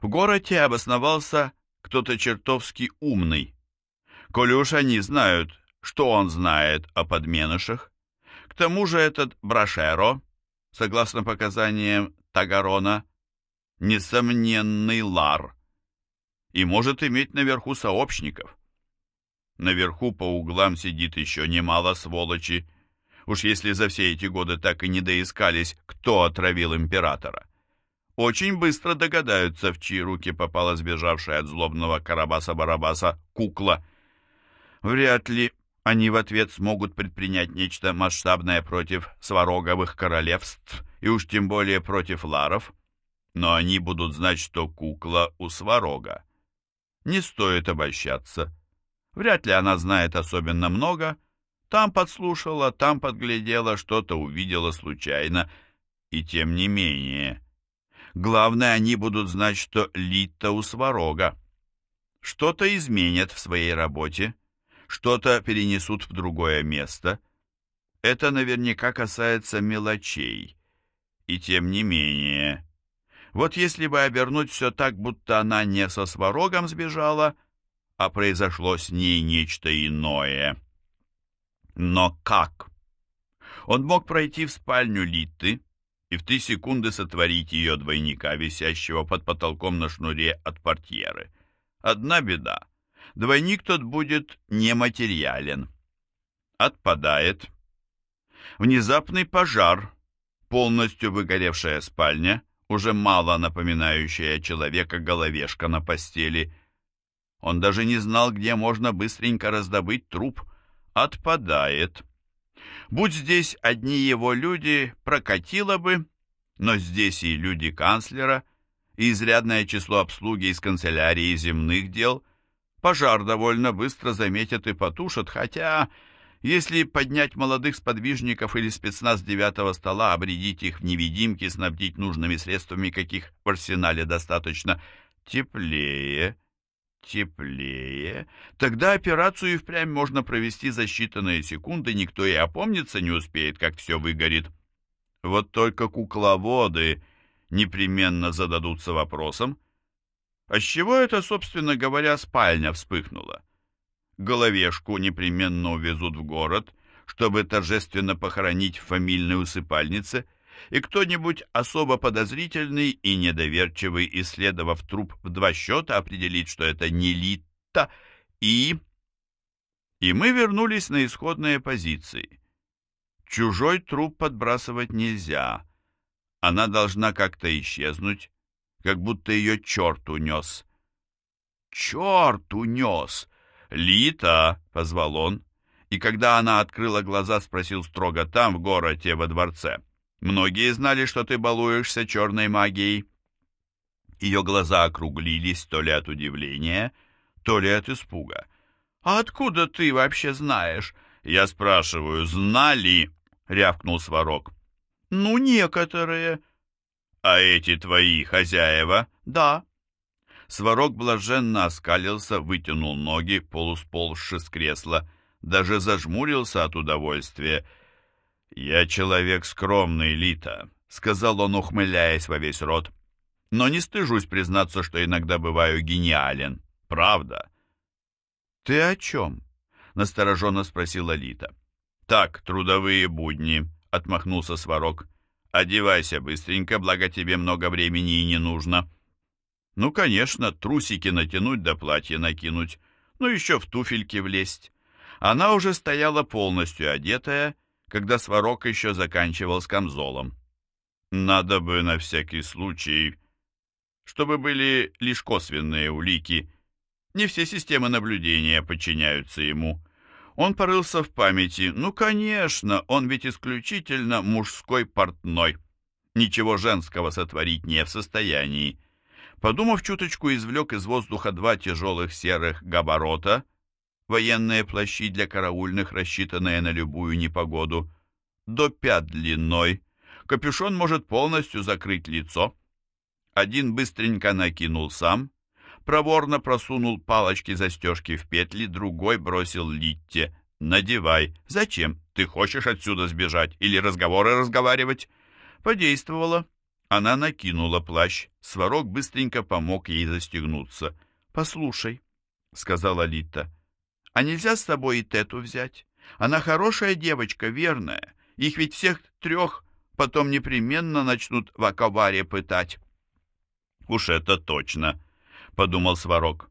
В городе обосновался кто-то чертовски умный. Коли уж они знают, что он знает о подменышах. К тому же этот Брашеро, согласно показаниям Тагарона, несомненный лар и может иметь наверху сообщников. Наверху по углам сидит еще немало сволочи, уж если за все эти годы так и не доискались, кто отравил императора. Очень быстро догадаются, в чьи руки попала сбежавшая от злобного Карабаса-Барабаса кукла. Вряд ли они в ответ смогут предпринять нечто масштабное против свароговых королевств, и уж тем более против ларов, но они будут знать, что кукла у сварога. Не стоит обольщаться. Вряд ли она знает особенно много. Там подслушала, там подглядела, что-то увидела случайно. И тем не менее. Главное, они будут знать, что Лита у Сварога. Что-то изменят в своей работе, что-то перенесут в другое место. Это наверняка касается мелочей. И тем не менее... Вот если бы обернуть все так, будто она не со сварогом сбежала, а произошло с ней нечто иное. Но как? Он мог пройти в спальню Литы и в три секунды сотворить ее двойника, висящего под потолком на шнуре от портьеры. Одна беда. Двойник тот будет нематериален. Отпадает. Внезапный пожар, полностью выгоревшая спальня — уже мало напоминающая человека головешка на постели. Он даже не знал, где можно быстренько раздобыть труп. Отпадает. Будь здесь одни его люди, прокатило бы, но здесь и люди канцлера, и изрядное число обслуги из канцелярии земных дел. Пожар довольно быстро заметят и потушат, хотя если поднять молодых сподвижников или спецназ девятого стола, обредить их в невидимки, снабдить нужными средствами, каких в арсенале достаточно, теплее, теплее, тогда операцию и впрямь можно провести за считанные секунды, никто и опомниться не успеет, как все выгорит. Вот только кукловоды непременно зададутся вопросом, а с чего это, собственно говоря, спальня вспыхнула? головешку непременно увезут в город, чтобы торжественно похоронить в фамильной усыпальнице, и кто-нибудь особо подозрительный и недоверчивый, исследовав труп в два счета, определит, что это не Литта, и... И мы вернулись на исходные позиции. Чужой труп подбрасывать нельзя. Она должна как-то исчезнуть, как будто ее черт унес. Черт унес! «Лита!» — позвал он, и когда она открыла глаза, спросил строго там, в городе, во дворце. «Многие знали, что ты балуешься черной магией?» Ее глаза округлились то ли от удивления, то ли от испуга. «А откуда ты вообще знаешь?» «Я спрашиваю, знали?» — рявкнул Сварог. «Ну, некоторые». «А эти твои хозяева?» «Да». Сварог блаженно оскалился, вытянул ноги, полусползши с кресла, даже зажмурился от удовольствия. «Я человек скромный, Лита», — сказал он, ухмыляясь во весь рот. «Но не стыжусь признаться, что иногда бываю гениален. Правда». «Ты о чем?» — настороженно спросила Лита. «Так, трудовые будни», — отмахнулся Сварог. «Одевайся быстренько, благо тебе много времени и не нужно». Ну, конечно, трусики натянуть да платье накинуть, ну еще в туфельки влезть. Она уже стояла полностью одетая, когда сварок еще заканчивал с камзолом. Надо бы на всякий случай, чтобы были лишь косвенные улики. Не все системы наблюдения подчиняются ему. Он порылся в памяти. Ну, конечно, он ведь исключительно мужской портной. Ничего женского сотворить не в состоянии. Подумав чуточку, извлек из воздуха два тяжелых серых габарота, военные плащи для караульных, рассчитанные на любую непогоду, до пят длиной. Капюшон может полностью закрыть лицо. Один быстренько накинул сам, проворно просунул палочки-застежки в петли, другой бросил Литте. «Надевай. Зачем? Ты хочешь отсюда сбежать или разговоры разговаривать?» Подействовало. Она накинула плащ. Сварог быстренько помог ей застегнуться. «Послушай», — сказала Лита, — «а нельзя с тобой и Тету взять? Она хорошая девочка, верная. Их ведь всех трех потом непременно начнут в Акаваре пытать». «Уж это точно», — подумал Сварог.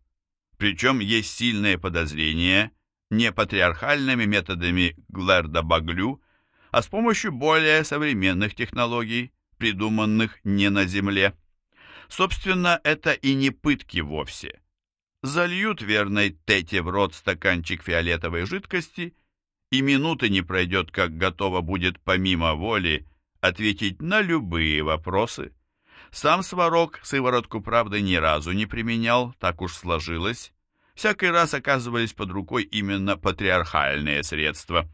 «Причем есть сильное подозрение, не патриархальными методами Глэрда Баглю, а с помощью более современных технологий, придуманных не на Земле. Собственно, это и не пытки вовсе. Зальют верной Тете в рот стаканчик фиолетовой жидкости, и минуты не пройдет, как готова будет помимо воли ответить на любые вопросы. Сам Сварог сыворотку, правда, ни разу не применял, так уж сложилось. Всякий раз оказывались под рукой именно патриархальные средства.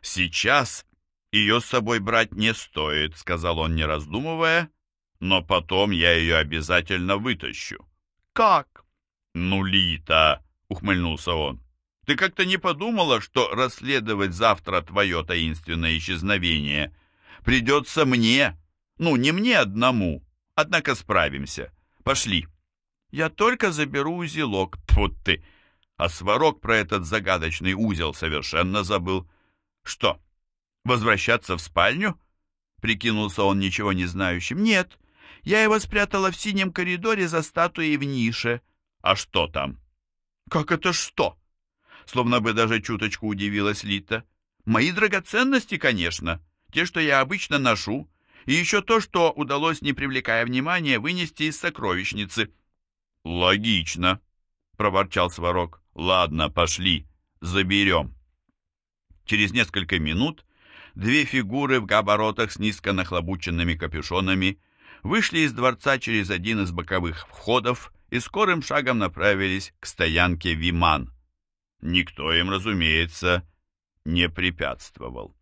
«Сейчас ее с собой брать не стоит», — сказал он, не раздумывая, «но потом я ее обязательно вытащу». «Как?» «Ну, Лита», — ухмыльнулся он, «ты как-то не подумала, что расследовать завтра твое таинственное исчезновение придется мне?» Ну, не мне одному, однако справимся. Пошли. Я только заберу узелок. Вот ты. А Сварог про этот загадочный узел совершенно забыл. Что, возвращаться в спальню? Прикинулся он ничего не знающим. Нет, я его спрятала в синем коридоре за статуей в нише. А что там? Как это что? Словно бы даже чуточку удивилась Лита. Мои драгоценности, конечно, те, что я обычно ношу. И еще то, что удалось, не привлекая внимания, вынести из сокровищницы. «Логично», — проворчал Сварог. «Ладно, пошли, заберем». Через несколько минут две фигуры в габаротах с низко нахлобученными капюшонами вышли из дворца через один из боковых входов и скорым шагом направились к стоянке Виман. Никто им, разумеется, не препятствовал.